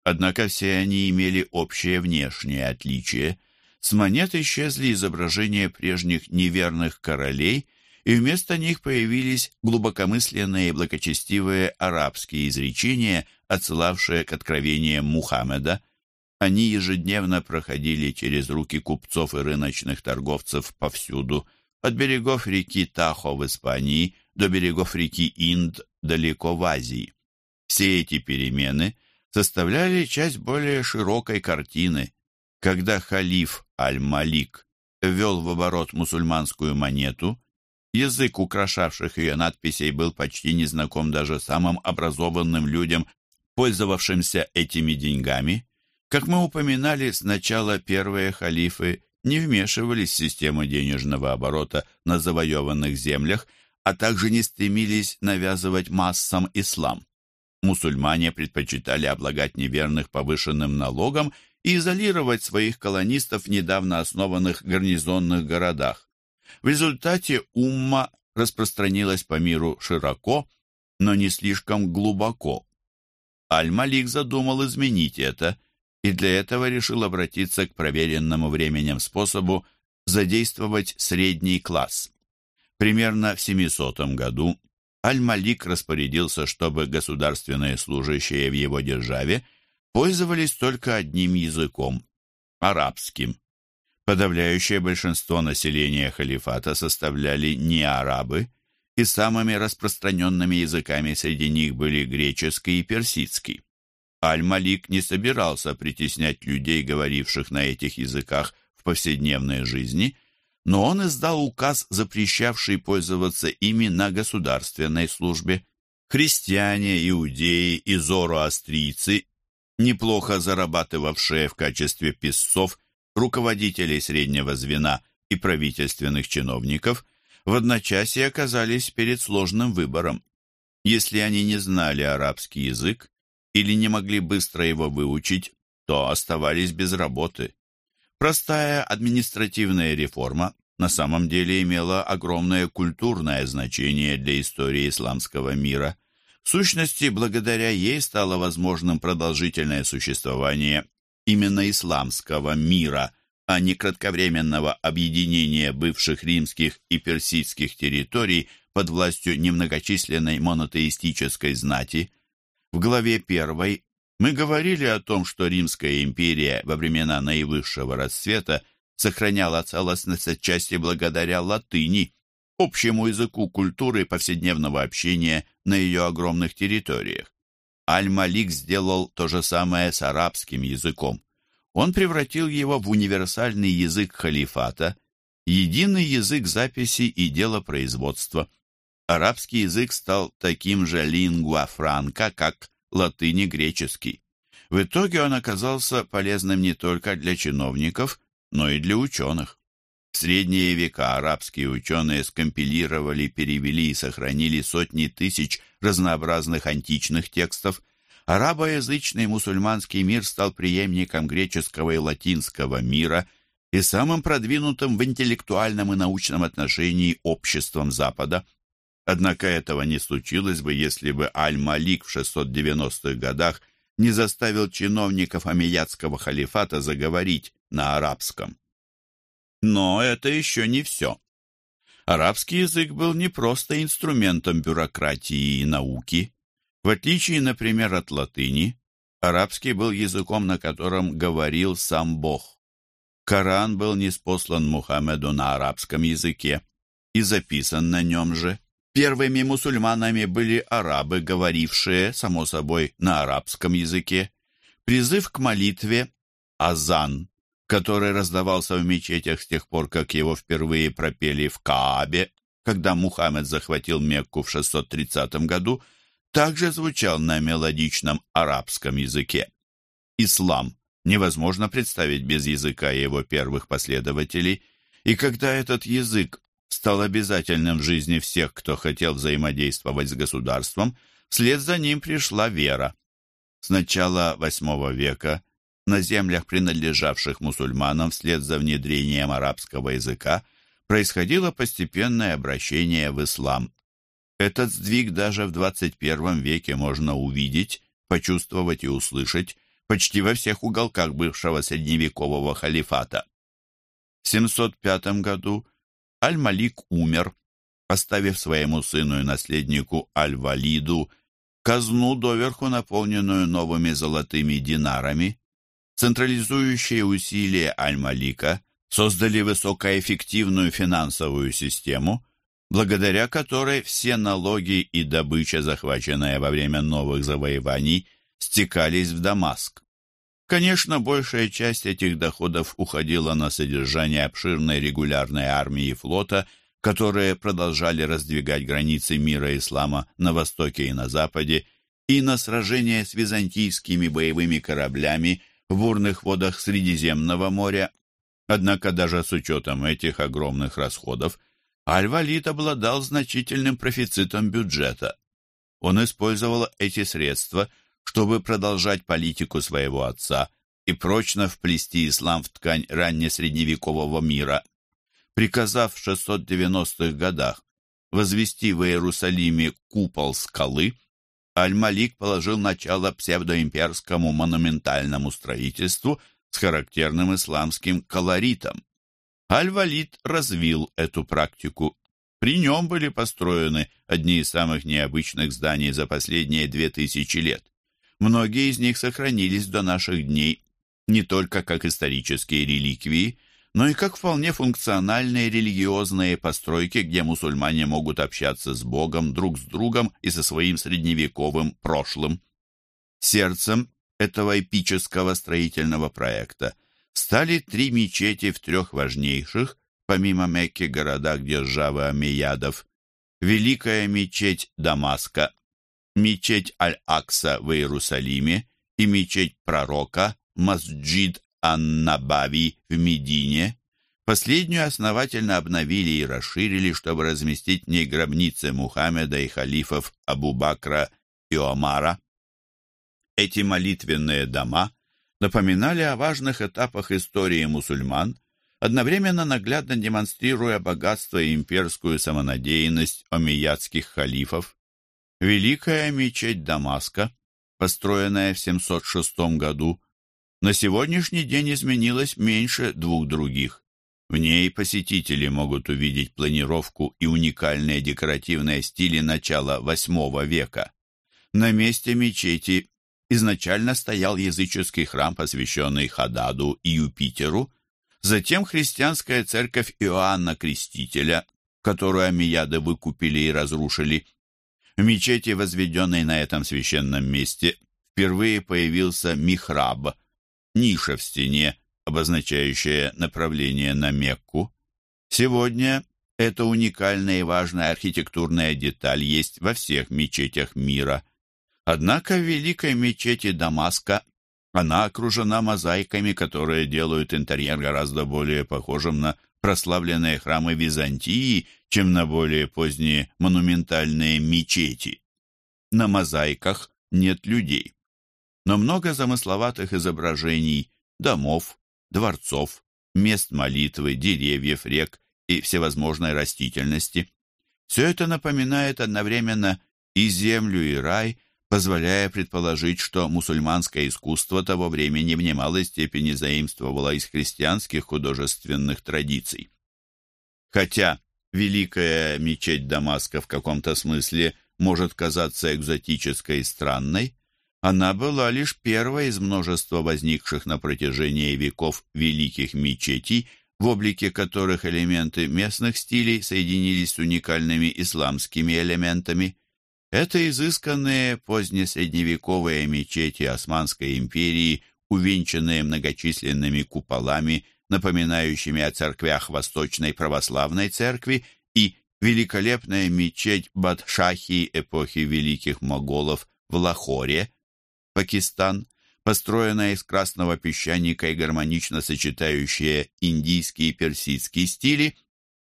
Однако все они имели общее внешнее отличие. С монет исчезли изображения прежних неверных королей – и вместо них появились глубокомысленные и благочестивые арабские изречения, отсылавшие к откровениям Мухаммеда. Они ежедневно проходили через руки купцов и рыночных торговцев повсюду, от берегов реки Тахо в Испании до берегов реки Инд далеко в Азии. Все эти перемены составляли часть более широкой картины. Когда халиф Аль-Малик ввел в оборот мусульманскую монету, Язык украшавших ее надписей был почти незнаком даже самым образованным людям, пользовавшимся этими деньгами. Как мы упоминали, сначала первые халифы не вмешивались в систему денежного оборота на завоеванных землях, а также не стремились навязывать массам ислам. Мусульмане предпочитали облагать неверных повышенным налогом и изолировать своих колонистов в недавно основанных гарнизонных городах. В результате умма распространилась по миру широко, но не слишком глубоко. Аль-Малик задумал изменить это, и для этого решил обратиться к проверенному временем способу задействовать средний класс. Примерно в 700 году Аль-Малик распорядился, чтобы государственные служащие в его державе пользовались только одним языком – арабским. Подавляющее большинство населения халифата составляли не арабы, и самыми распространенными языками среди них были греческий и персидский. Аль-Малик не собирался притеснять людей, говоривших на этих языках в повседневной жизни, но он издал указ, запрещавший пользоваться ими на государственной службе. Христиане, иудеи и зороастрийцы, неплохо зарабатывавшие в качестве писцов, руководителей среднего звена и правительственных чиновников в одночасье оказались перед сложным выбором. Если они не знали арабский язык или не могли быстро его выучить, то оставались без работы. Простая административная реформа на самом деле имела огромное культурное значение для истории исламского мира. В сущности, благодаря ей стало возможным продолжительное существование именно исламского мира, а не кратковременного объединения бывших римских и персидских территорий под властью немногочисленной монотеистической знати. В главе первой мы говорили о том, что Римская империя во времена наивысшего расцвета сохраняла целостность отчасти благодаря латыни, общему языку культуры повседневного общения на ее огромных территориях. Аль-Малик сделал то же самое с арабским языком. Он превратил его в универсальный язык халифата, единый язык записи и делопроизводства. Арабский язык стал таким же лингва франка, как латынь и греческий. В итоге он оказался полезным не только для чиновников, но и для ученых. В средние века арабские ученые скомпилировали, перевели и сохранили сотни тысяч разнообразных античных текстов. Арабоязычный мусульманский мир стал преемником греческого и латинского мира и самым продвинутым в интеллектуальном и научном отношении обществом Запада. Однако этого не случилось бы, если бы Аль-Малик в 690-х годах не заставил чиновников Амиядского халифата заговорить на арабском. Но это еще не все. Арабский язык был не просто инструментом бюрократии и науки. В отличие, например, от латыни, арабский был языком, на котором говорил сам Бог. Коран был неспослан Мухаммеду на арабском языке и записан на нем же. Первыми мусульманами были арабы, говорившие, само собой, на арабском языке. Призыв к молитве – азан, который раздавался в мечетях с тех пор, как его впервые пропели в Каабе, когда Мухаммед захватил Мекку в 630 году, также звучал на мелодичном арабском языке. Ислам невозможно представить без языка его первых последователей, и когда этот язык стал обязательным в жизни всех, кто хотел взаимодействовать с государством, вслед за ним пришла вера. С начала VIII века на землях, принадлежавших мусульманам вслед за внедрением арабского языка, происходило постепенное обращение в ислам. Этот сдвиг даже в 21 веке можно увидеть, почувствовать и услышать почти во всех уголках бывшего средневекового халифата. В 705 году Аль-Малик умер, оставив своему сыну и наследнику Аль-Валиду казну, доверху наполненную новыми золотыми динарами. Централизующие усилия Аль-Малика создали высокоэффективную финансовую систему, благодаря которой все налоги и добыча, захваченная во время новых завоеваний, стекались в Дамаск. Конечно, большая часть этих доходов уходила на содержание обширной регулярной армии и флота, которые продолжали раздвигать границы мира ислама на востоке и на западе, и на сражения с византийскими боевыми кораблями в бурных водах Средиземного моря. Однако даже с учетом этих огромных расходов Аль-Валид обладал значительным профицитом бюджета. Он использовал эти средства, чтобы продолжать политику своего отца и прочно вплести ислам в ткань раннесредневекового мира. Приказав в 690-х годах возвести в Иерусалиме купол скалы, Аль-Малик положил начало псевдоимперскому монументальному строительству с характерным исламским колоритом. Аль-Валид развил эту практику. При нем были построены одни из самых необычных зданий за последние две тысячи лет. Многие из них сохранились до наших дней не только как исторические реликвии, но и как вполне функциональные религиозные постройки, где мусульмане могут общаться с Богом, друг с другом и со своим средневековым прошлым. Сердцем этого эпического строительного проекта стали три мечети в трех важнейших, помимо Мекки, городах державы Амиядов, Великая мечеть Дамаска, мечеть Аль-Акса в Иерусалиме и мечеть Пророка, Масджид Ан-Набави в Медине. Последнюю основательно обновили и расширили, чтобы разместить в ней гробницы Мухаммеда и халифов Абу Бакра и Омара. Эти молитвенные дома напоминали о важных этапах истории мусульман, одновременно наглядно демонстрируя богатство и имперскую самонадеянность омейядских халифов. Великая мечеть Дамаска, построенная в 706 году, на сегодняшний день изменилось меньше двух других. В ней посетители могут увидеть планировку и уникальные декоративные стили начала VIII века. На месте мечети изначально стоял языческий храм, посвященный Хададу и Юпитеру, затем христианская церковь Иоанна Крестителя, которую амияды выкупили и разрушили. В мечети, возведенной на этом священном месте, впервые появился михраб, ниша в стене, обозначающая направление на Мекку. Сегодня эта уникальная и важная архитектурная деталь есть во всех мечетях мира. Однако в великой мечети Дамаска она окружена мозаиками, которые делают интерьер гораздо более похожим на прославленные храмы Византии, чем на более поздние монументальные мечети. На мозаиках нет людей, но много замысловатых изображений домов, дворцов, мест молитвы, деревьев, рек и всевозможной растительности. Все это напоминает одновременно и землю, и рай, позволяя предположить, что мусульманское искусство того времени в немалой степени заимствовало из христианских художественных традиций. Хотя Великая мечеть Дамаска в каком-то смысле может казаться экзотической и странной, она была лишь первой из множества возникших на протяжении веков великих мечетей, в облике которых элементы местных стилей соединились с уникальными исламскими элементами. Это изысканные позднесредневековые мечети Османской империи, увенчанные многочисленными куполами, напоминающими о церквях Восточной Православной Церкви, и великолепная мечеть Бадшахи эпохи великих моголов в Лахоре, Пакистан, построенная из красного песчаника и гармонично сочетающая индийский и персидский стили,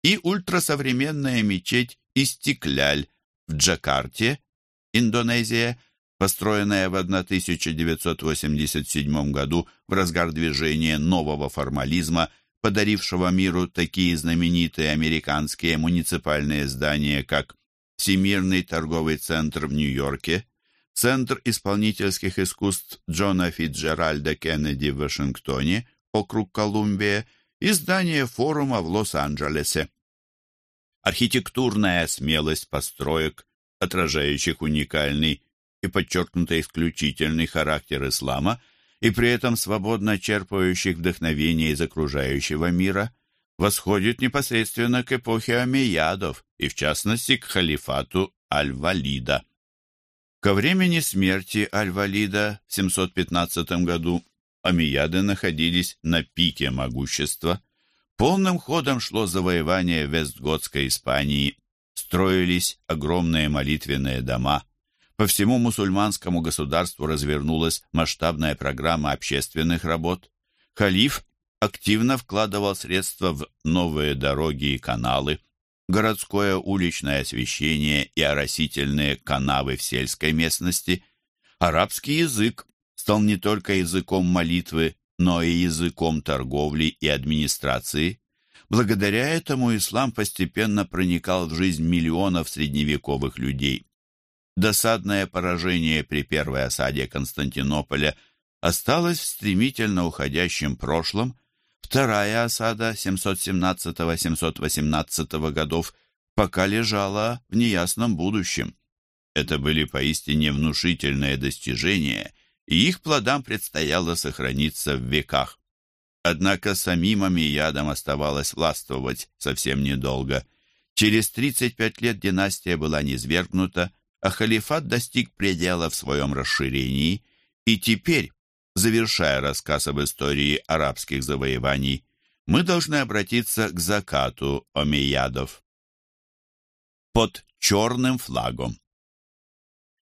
и ультрасовременная мечеть Истикляль в Джакарте, Индонезия, построенная в 1987 году в разгар движения нового формализма, подарившего миру такие знаменитые американские муниципальные здания, как Всемирный торговый центр в Нью-Йорке, Центр исполнительских искусств Джона Фитджеральда Кеннеди в Вашингтоне, округ Колумбия, и здание форума в Лос-Анджелесе. Архитектурная смелость построек, отражающих уникальный и подчеркнуто исключительный характер ислама, и при этом свободно черпающих вдохновение из окружающего мира, восходит непосредственно к эпохе Амиядов и, в частности, к халифату Аль-Валида. Ко времени смерти Аль-Валида в 715 году Амияды находились на пике могущества. Полным ходом шло завоевание Вестготской Испании. Строились огромные молитвенные дома. По всему мусульманскому государству развернулась масштабная программа общественных работ. Халиф активно вкладывал средства в новые дороги и каналы городское уличное освещение и оросительные канавы в сельской местности, арабский язык стал не только языком молитвы, но и языком торговли и администрации. Благодаря этому ислам постепенно проникал в жизнь миллионов средневековых людей. Досадное поражение при первой осаде Константинополя осталось в стремительно уходящем прошлом – Вторая осада 717-718 годов пока лежала в неясном будущем. Это были поистине внушительные достижения, и их плодам предстояло сохраниться в веках. Однако самим Амиядам оставалось властвовать совсем недолго. Через 35 лет династия была низвергнута, а халифат достиг предела в своем расширении, и теперь Завершая рассказ об истории арабских завоеваний, мы должны обратиться к закату омейядов. Под черным флагом.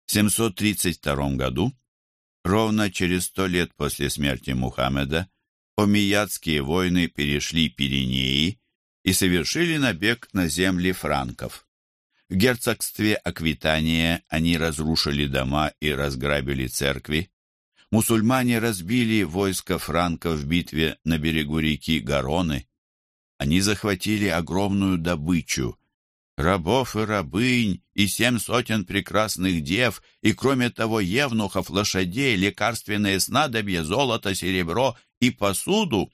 В 732 году, ровно через сто лет после смерти Мухаммеда, омейядские войны перешли Пиренеи и совершили набег на земли франков. В герцогстве Аквитания они разрушили дома и разграбили церкви, мусульмане разбили войско франков в битве на берегу реки Гароны. Они захватили огромную добычу — рабов и рабынь, и семь сотен прекрасных дев, и, кроме того, евнухов, лошадей, лекарственные снадобья, золото, серебро и посуду.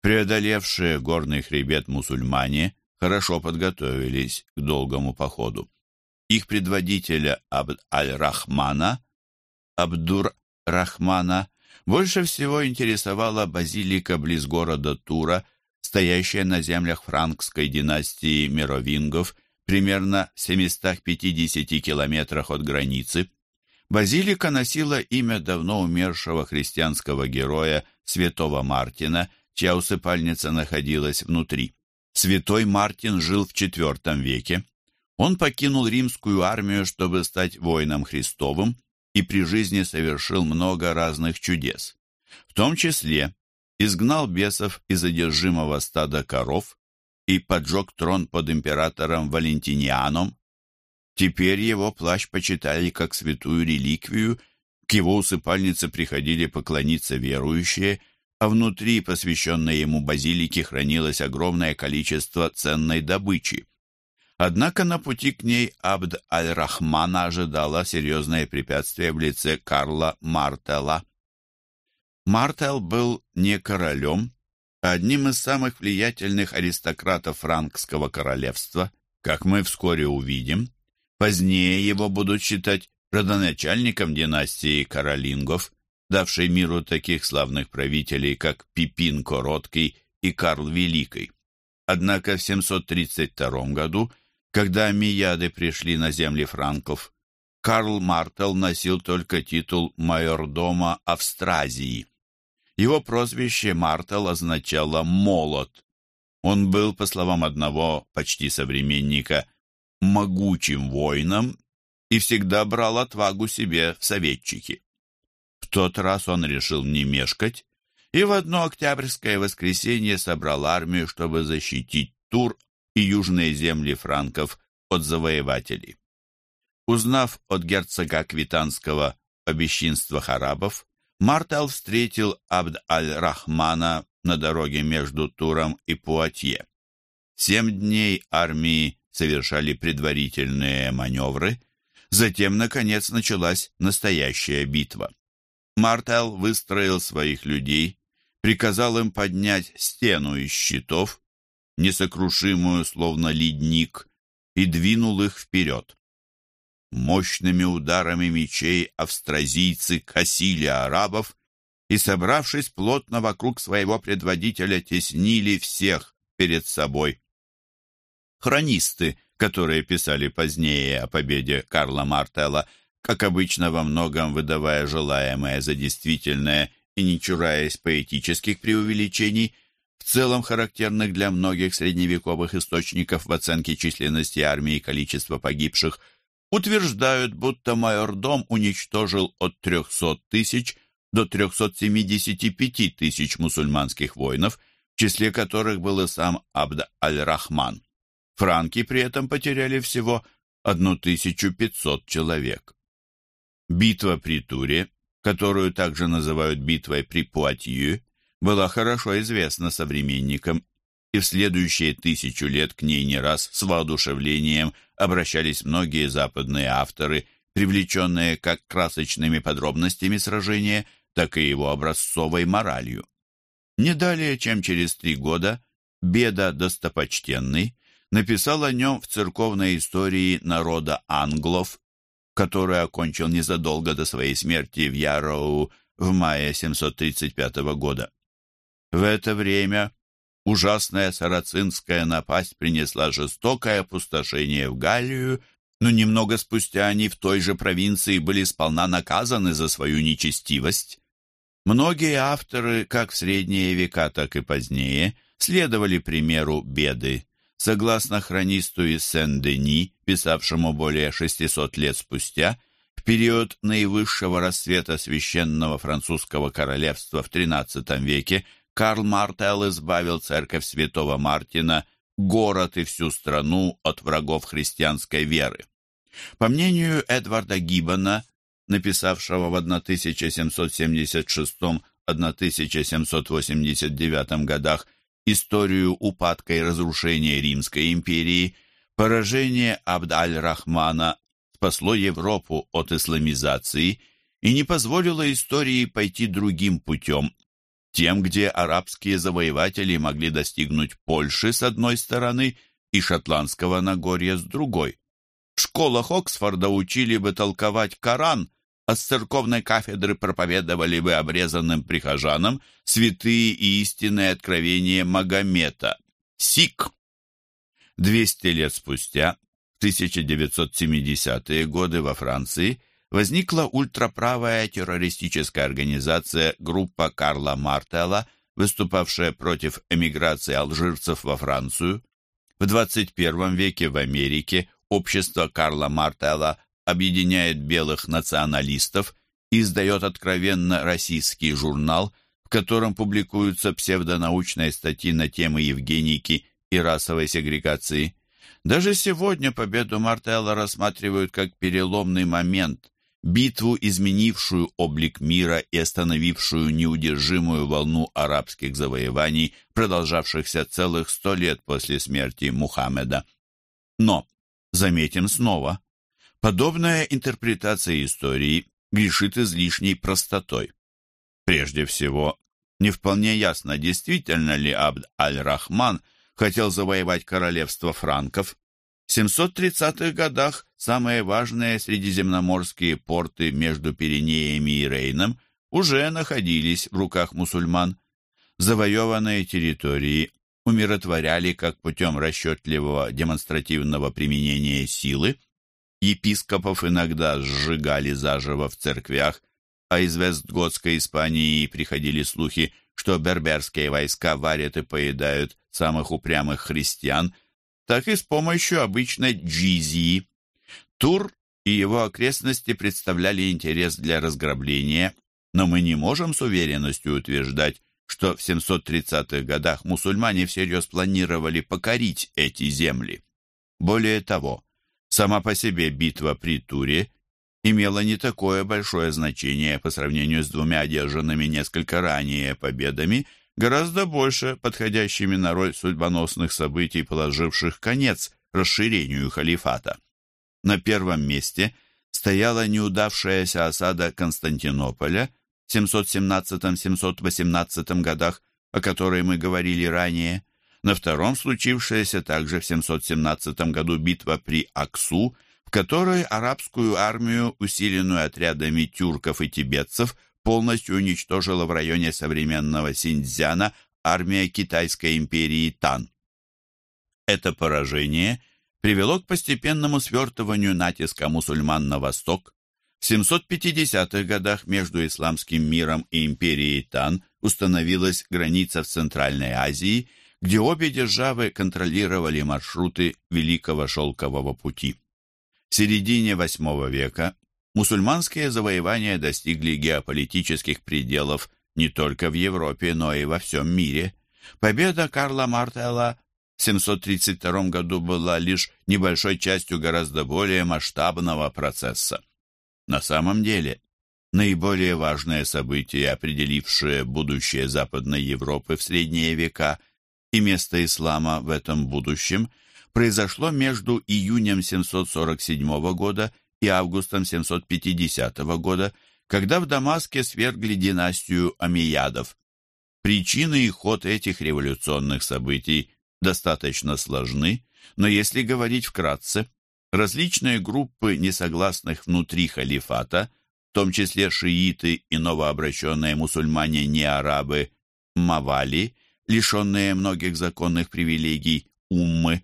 Преодолевшие горный хребет мусульмане хорошо подготовились к долгому походу. Их предводителя Абд-аль-Рахмана, Абдур Рахмана больше всего интересовала базилика близ города Тура, стоящая на землях франкской династии Мировингов, примерно в 750 километрах от границы. Базилика носила имя давно умершего христианского героя святого Мартина, чья усыпальница находилась внутри. Святой Мартин жил в IV веке. Он покинул римскую армию, чтобы стать воином Христовым, и при жизни совершил много разных чудес. В том числе изгнал бесов из одержимого стада коров и поджег трон под императором Валентинианом. Теперь его плащ почитали как святую реликвию, к его усыпальнице приходили поклониться верующие, а внутри посвященной ему базилике хранилось огромное количество ценной добычи. Однако на пути к ней Абд аль-Рахмана ожидало серьезное препятствие в лице Карла Мартела. Мартел был не королем, а одним из самых влиятельных аристократов франкского королевства, как мы вскоре увидим. Позднее его будут считать родоначальником династии Каролингов, давшей миру таких славных правителей, как Пипин Короткий и Карл Великий. Однако в 732 году, когда мияды пришли на земли франков, Карл Мартел носил только титул майордома Австразии. Его прозвище Мартел означало «молот». Он был, по словам одного почти современника, могучим воином и всегда брал отвагу себе в советчики. В тот раз он решил не мешкать и в одно октябрьское воскресенье собрал армию, чтобы защитить Тур и южные земли франков от завоевателей. Узнав от герцога Квитанского о бесчинствах арабов, Мартел встретил Абд-аль-Рахмана на дороге между Туром и Пуатье. Семь дней армии совершали предварительные маневры, затем, наконец, началась настоящая битва. Мартел выстроил своих людей, приказал им поднять стену из щитов, несокрушимую, словно ледник, и двинул их вперед. Мощными ударами мечей австразийцы косили арабов и, собравшись плотно вокруг своего предводителя, теснили всех перед собой. Хронисты, которые писали позднее о победе Карла Мартелла, как обычно во многом выдавая желаемое за действительное и не чураясь поэтических преувеличений, в целом характерных для многих средневековых источников в оценке численности армии и количества погибших – утверждают, будто майордом уничтожил от 300 тысяч до 375 тысяч мусульманских воинов, в числе которых был и сам Абд аль-Рахман. Франки при этом потеряли всего 1500 человек. Битва при Туре, которую также называют битвой при Пуатью, была хорошо известна современникам и в следующие тысячу лет к ней не раз с воодушевлением обращались многие западные авторы, привлеченные как красочными подробностями сражения, так и его образцовой моралью. Не далее, чем через три года, Беда Достопочтенный написал о нем в церковной истории народа англов, которую окончил незадолго до своей смерти в Яроу в мае 735 года. В это время Ужасная сарацинская напасть принесла жестокое опустошение в Галлию, но немного спустя они в той же провинции были сполна наказаны за свою нечестивость. Многие авторы, как в средние века, так и позднее, следовали примеру беды. Согласно хронисту из Сен-Дени, писавшему более 600 лет спустя, в период наивысшего расцвета священного французского королевства в XIII веке Карл Мартел избавил церковь святого Мартина, город и всю страну от врагов христианской веры. По мнению Эдварда Гиббона, написавшего в 1776-1789 годах историю упадка и разрушения Римской империи, поражение Абд-аль-Рахмана спасло Европу от исламизации и не позволило истории пойти другим путем, тем, где арабские завоеватели могли достигнуть Польши с одной стороны и Шотландского Нагорья с другой. В школах Оксфорда учили бы толковать Коран, а с церковной кафедры проповедовали бы обрезанным прихожанам святые и истинные откровения Магомета. Сик. Двести лет спустя, в 1970-е годы во Франции, возникла ультраправая террористическая организация группа Карла Мартелла, выступавшая против эмиграции алжирцев во Францию. В 21 веке в Америке общество Карла Мартелла объединяет белых националистов и издает откровенно российский журнал, в котором публикуются псевдонаучные статьи на темы Евгеники и расовой сегрегации. Даже сегодня победу Мартелла рассматривают как переломный момент, битву, изменившую облик мира и остановившую неудержимую волну арабских завоеваний, продолжавшихся целых сто лет после смерти Мухаммеда. Но, заметим снова, подобная интерпретация истории грешит излишней простотой. Прежде всего, не вполне ясно, действительно ли Абд аль-Рахман хотел завоевать королевство франков. В 730-х годах самые важные средиземноморские порты между Пиренеями и Рейном уже находились в руках мусульман. Завоеванные территории умиротворяли как путем расчетливого демонстративного применения силы, епископов иногда сжигали заживо в церквях, а из Вестготской Испании приходили слухи, что берберские войска варят и поедают самых упрямых христиан, так и с помощью обычной джизии. Тур и его окрестности представляли интерес для разграбления, но мы не можем с уверенностью утверждать, что в 730-х годах мусульмане всерьез планировали покорить эти земли. Более того, сама по себе битва при Туре имела не такое большое значение по сравнению с двумя одержанными несколько ранее победами, гораздо больше подходящими на роль судьбоносных событий, положивших конец расширению халифата. На первом месте стояла неудавшаяся осада Константинополя в 717-718 годах, о которой мы говорили ранее, на втором случившаяся также в 717 году битва при Аксу – в которой арабскую армию, усиленную отрядами тюрков и тибетцев, полностью уничтожила в районе современного Синьцзяна армия Китайской империи Тан. Это поражение привело к постепенному свертыванию натиска мусульман на восток. В 750-х годах между исламским миром и империей Тан установилась граница в Центральной Азии, где обе державы контролировали маршруты Великого Шелкового пути. В середине VIII века мусульманские завоевания достигли геополитических пределов не только в Европе, но и во всем мире. Победа Карла Мартелла в 732 году была лишь небольшой частью гораздо более масштабного процесса. На самом деле, наиболее важное событие, определившее будущее Западной Европы в средние века и место ислама в этом будущем – произошло между июнем 747 года и августом 750 года, когда в Дамаске свергли династию Амиядов. Причины и ход этих революционных событий достаточно сложны, но если говорить вкратце, различные группы несогласных внутри халифата, в том числе шииты и новообращенные мусульмане-не-арабы, мавали, лишенные многих законных привилегий, уммы,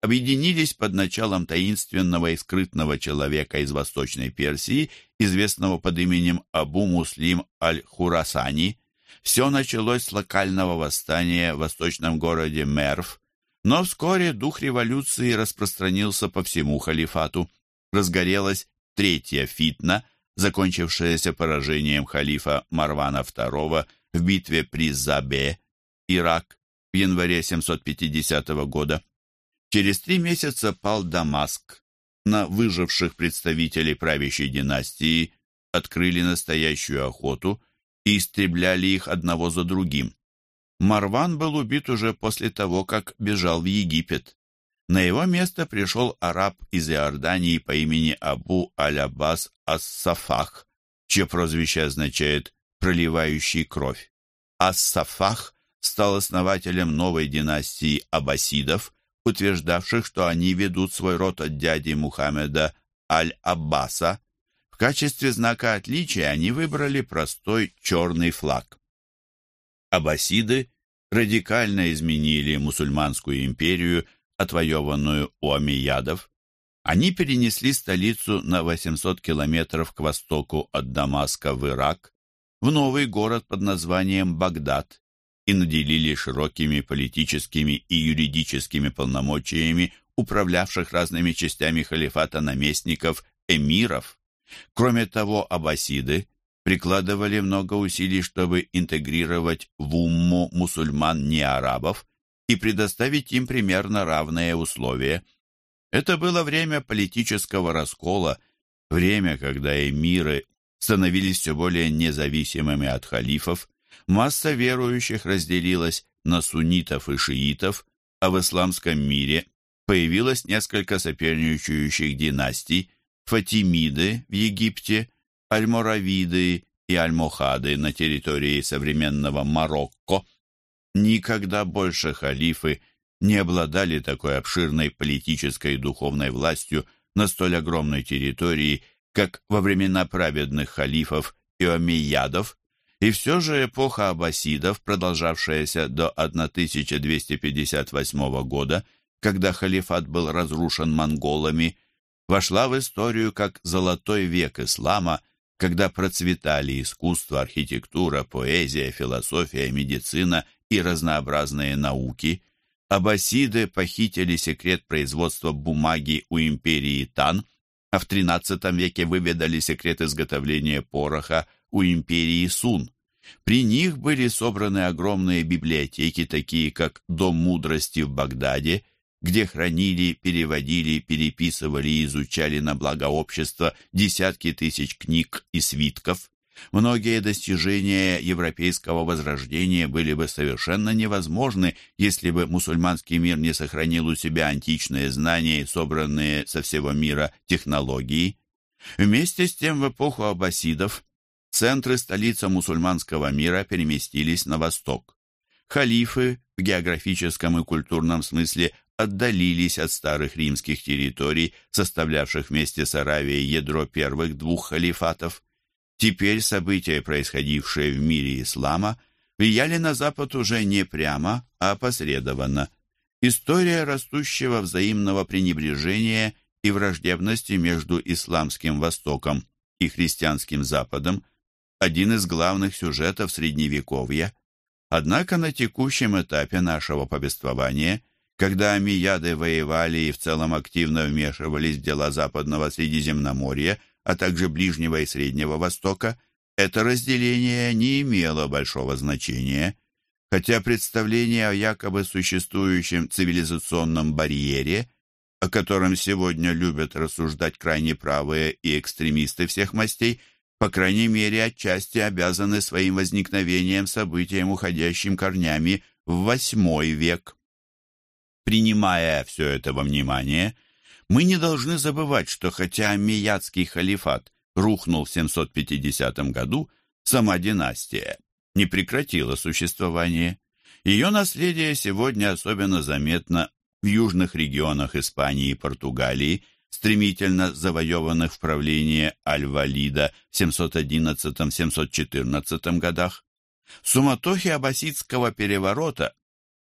объединились под началом таинственного и скрытного человека из Восточной Персии, известного под именем Абу Муслим аль-Хурасани. Все началось с локального восстания в восточном городе Мерв, но вскоре дух революции распространился по всему халифату. Разгорелась третья фитна, закончившаяся поражением халифа Марвана II в битве при Забе, Ирак, в январе 750 года. Через три месяца пал Дамаск. На выживших представителей правящей династии открыли настоящую охоту и истребляли их одного за другим. Марван был убит уже после того, как бежал в Египет. На его место пришел араб из Иордании по имени Абу Аль-Аббас Ас-Сафах, чье прозвище означает «проливающий кровь». Ас-Сафах стал основателем новой династии аббасидов, утверждавших, что они ведут свой род от дяди Мухаммеда Аль-Аббаса. В качестве знака отличия они выбрали простой черный флаг. Аббасиды радикально изменили мусульманскую империю, отвоеванную у амиядов. Они перенесли столицу на 800 километров к востоку от Дамаска в Ирак, в новый город под названием Багдад, и наделили широкими политическими и юридическими полномочиями управлявших разными частями халифата наместников, эмиров. Кроме того, аббасиды прикладывали много усилий, чтобы интегрировать в умму мусульман не арабов и предоставить им примерно равные условия. Это было время политического раскола, время, когда эмиры становились все более независимыми от халифов, масса верующих разделилась на суннитов и шиитов, а в исламском мире появилось несколько соперничающих династий Фатимиды в Египте, Альморавиды и Альмохады на территории современного Марокко. Никогда больше халифы не обладали такой обширной политической и духовной властью на столь огромной территории, как во времена праведных халифов и омейядов, и все же эпоха аббасидов, продолжавшаяся до 1258 года, когда халифат был разрушен монголами, вошла в историю как «золотой век ислама», когда процветали искусство, архитектура, поэзия, философия, медицина и разнообразные науки. Аббасиды похитили секрет производства бумаги у империи Тан – а в XIII веке выведали секрет изготовления пороха у империи Сун. При них были собраны огромные библиотеки, такие как Дом мудрости в Багдаде, где хранили, переводили, переписывали и изучали на благо общества десятки тысяч книг и свитков. Многие достижения европейского возрождения были бы совершенно невозможны, если бы мусульманский мир не сохранил у себя античные знания, собранные со всего мира технологии. Вместе с тем в эпоху аббасидов центры столицы мусульманского мира переместились на восток. Халифы в географическом и культурном смысле отдалились от старых римских территорий, составлявших вместе с Аравией ядро первых двух халифатов. Теперь события, происходившие в мире ислама, влияли на Запад уже не прямо, а опосредованно. История растущего взаимного пренебрежения и враждебности между исламским Востоком и христианским Западом – один из главных сюжетов Средневековья. Однако на текущем этапе нашего повествования, когда амияды воевали и в целом активно вмешивались в дела Западного Средиземноморья, а также Ближнего и Среднего Востока, это разделение не имело большого значения, хотя представление о якобы существующем цивилизационном барьере, о котором сегодня любят рассуждать крайне правые и экстремисты всех мастей, по крайней мере, отчасти обязаны своим возникновением событиям, уходящим корнями в восьмой век. Принимая все это во внимание – мы не должны забывать, что хотя Миядский халифат рухнул в 750 году, сама династия не прекратила существование. Ее наследие сегодня особенно заметно в южных регионах Испании и Португалии, стремительно завоеванных в правление Аль-Валида в 711-714 годах. В суматохе аббасидского переворота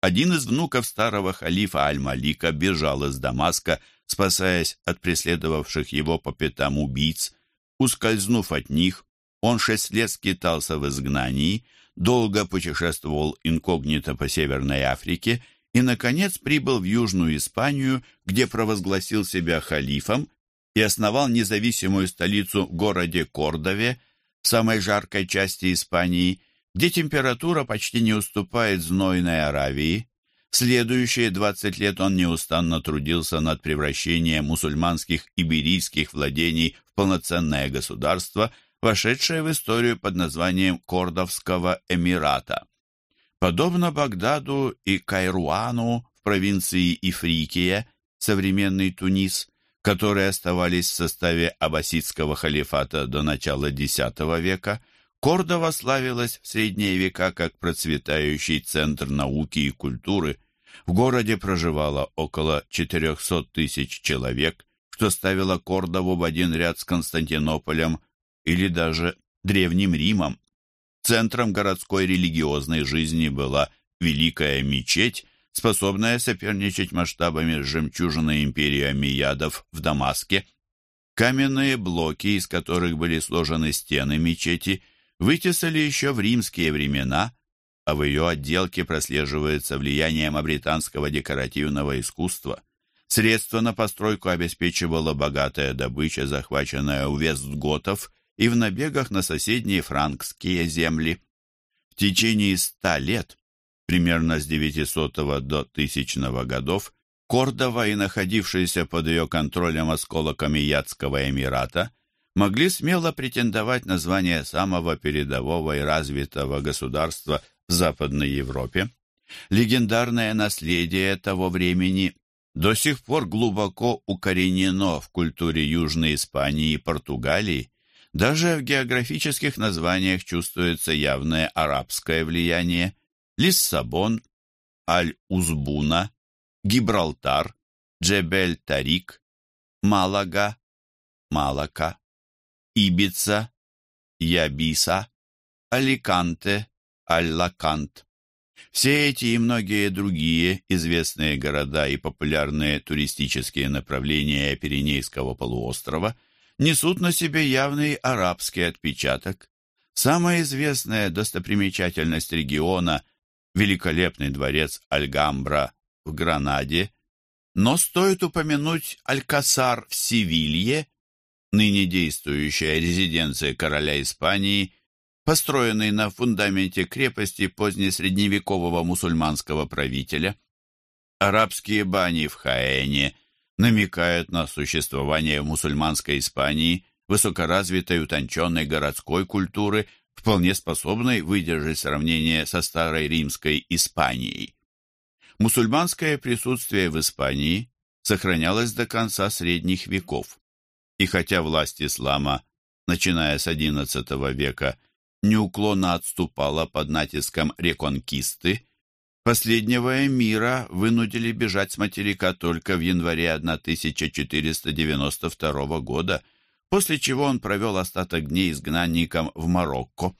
один из внуков старого халифа Аль-Малика бежал из Дамаска, спасаясь от преследовавших его по пятам убийц. Ускользнув от них, он шесть лет скитался в изгнании, долго путешествовал инкогнито по Северной Африке и, наконец, прибыл в Южную Испанию, где провозгласил себя халифом и основал независимую столицу в городе Кордове, самой жаркой части Испании, где температура почти не уступает знойной Аравии. Следующие 20 лет он неустанно трудился над превращением мусульманских иберийских владений в полноценное государство, вошедшее в историю под названием Кордовского Эмирата. Подобно Багдаду и Кайруану в провинции Ифрикия, современный Тунис, которые оставались в составе аббасидского халифата до начала X века, Кордова славилась в средние века как процветающий центр науки и культуры. В городе проживало около 400 тысяч человек, что ставило Кордову в один ряд с Константинополем или даже Древним Римом. Центром городской религиозной жизни была Великая мечеть, способная соперничать масштабами с жемчужиной империи Амиядов в Дамаске. Каменные блоки, из которых были сложены стены мечети – вытесали еще в римские времена, а в ее отделке прослеживается влияние мавританского декоративного искусства. Средства на постройку обеспечивала богатая добыча, захваченная у вестготов и в набегах на соседние франкские земли. В течение ста лет, примерно с 900 до 1000 годов, Кордова и находившиеся под ее контролем осколок Амиятского Эмирата могли смело претендовать на звание самого передового и развитого государства в Западной Европе. Легендарное наследие того времени до сих пор глубоко укоренено в культуре Южной Испании и Португалии. Даже в географических названиях чувствуется явное арабское влияние. Лиссабон, Аль-Узбуна, Гибралтар, Джебель-Тарик, Малага, Малака, Ибица, Ябиса, Аликанте, Аль-Лакант. Все эти и многие другие известные города и популярные туристические направления Пиренейского полуострова несут на себе явный арабский отпечаток. Самая известная достопримечательность региона – великолепный дворец Альгамбра в Гранаде, но стоит упомянуть Алькасар в Севилье, ныне действующая резиденция короля Испании – построенный на фундаменте крепости позднесредневекового мусульманского правителя. Арабские бани в Хаэне намекают на существование в мусульманской Испании высокоразвитой утонченной городской культуры, вполне способной выдержать сравнение со старой римской Испанией. Мусульманское присутствие в Испании сохранялось до конца средних веков. И хотя власть ислама, начиная с XI века, неуклонно отступала под натиском реконкисты, последнего эмира вынудили бежать с материка только в январе 1492 года, после чего он провел остаток дней изгнанником в Марокко.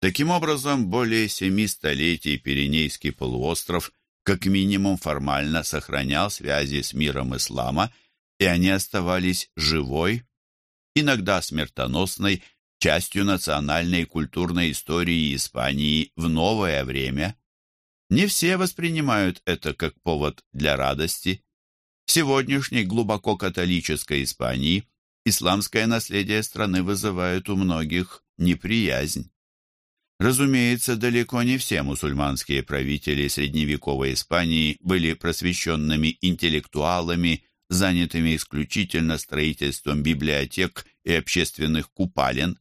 Таким образом, более семи столетий Пиренейский полуостров как минимум формально сохранял связи с миром ислама, и они оставались живой, иногда смертоносной, частью национальной и культурной истории Испании в новое время. Не все воспринимают это как повод для радости. В сегодняшней глубоко католической Испании исламское наследие страны вызывает у многих неприязнь. Разумеется, далеко не все мусульманские правители средневековой Испании были просвещенными интеллектуалами, занятыми исключительно строительством библиотек и общественных купалин.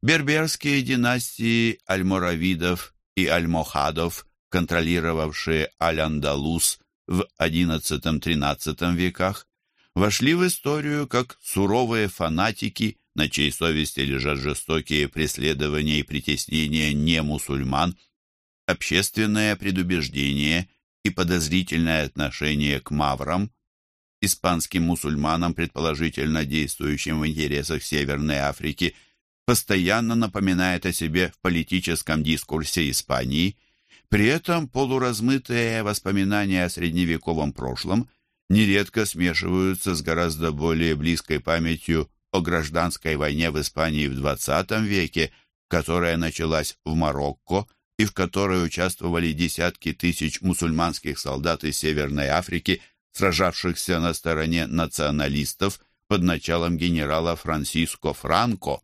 Берберские династии альморавидов и альмохадов, контролировавшие Аль-Андалус в XI-XIII веках, вошли в историю как суровые фанатики, на чьей совести лежат жестокие преследования и притеснения немусульман, общественное предубеждение и подозрительное отношение к маврам, испанским мусульманам, предположительно действующим в интересах Северной Африки – постоянно напоминает о себе в политическом дискурсе Испании. При этом полуразмытые воспоминания о средневековом прошлом нередко смешиваются с гораздо более близкой памятью о гражданской войне в Испании в XX веке, которая началась в Марокко и в которой участвовали десятки тысяч мусульманских солдат из Северной Африки, сражавшихся на стороне националистов под началом генерала Франсиско Франко.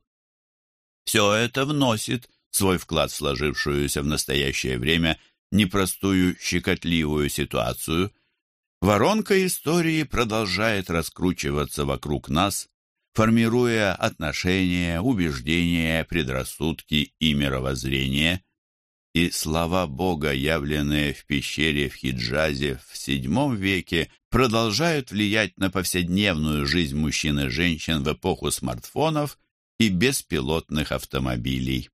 Все это вносит свой вклад в сложившуюся в настоящее время непростую щекотливую ситуацию. Воронка истории продолжает раскручиваться вокруг нас, формируя отношения, убеждения, предрассудки и мировоззрение. И слова Бога, явленные в пещере в Хиджазе в VII веке, продолжают влиять на повседневную жизнь мужчин и женщин в эпоху смартфонов – и беспилотных автомобилей.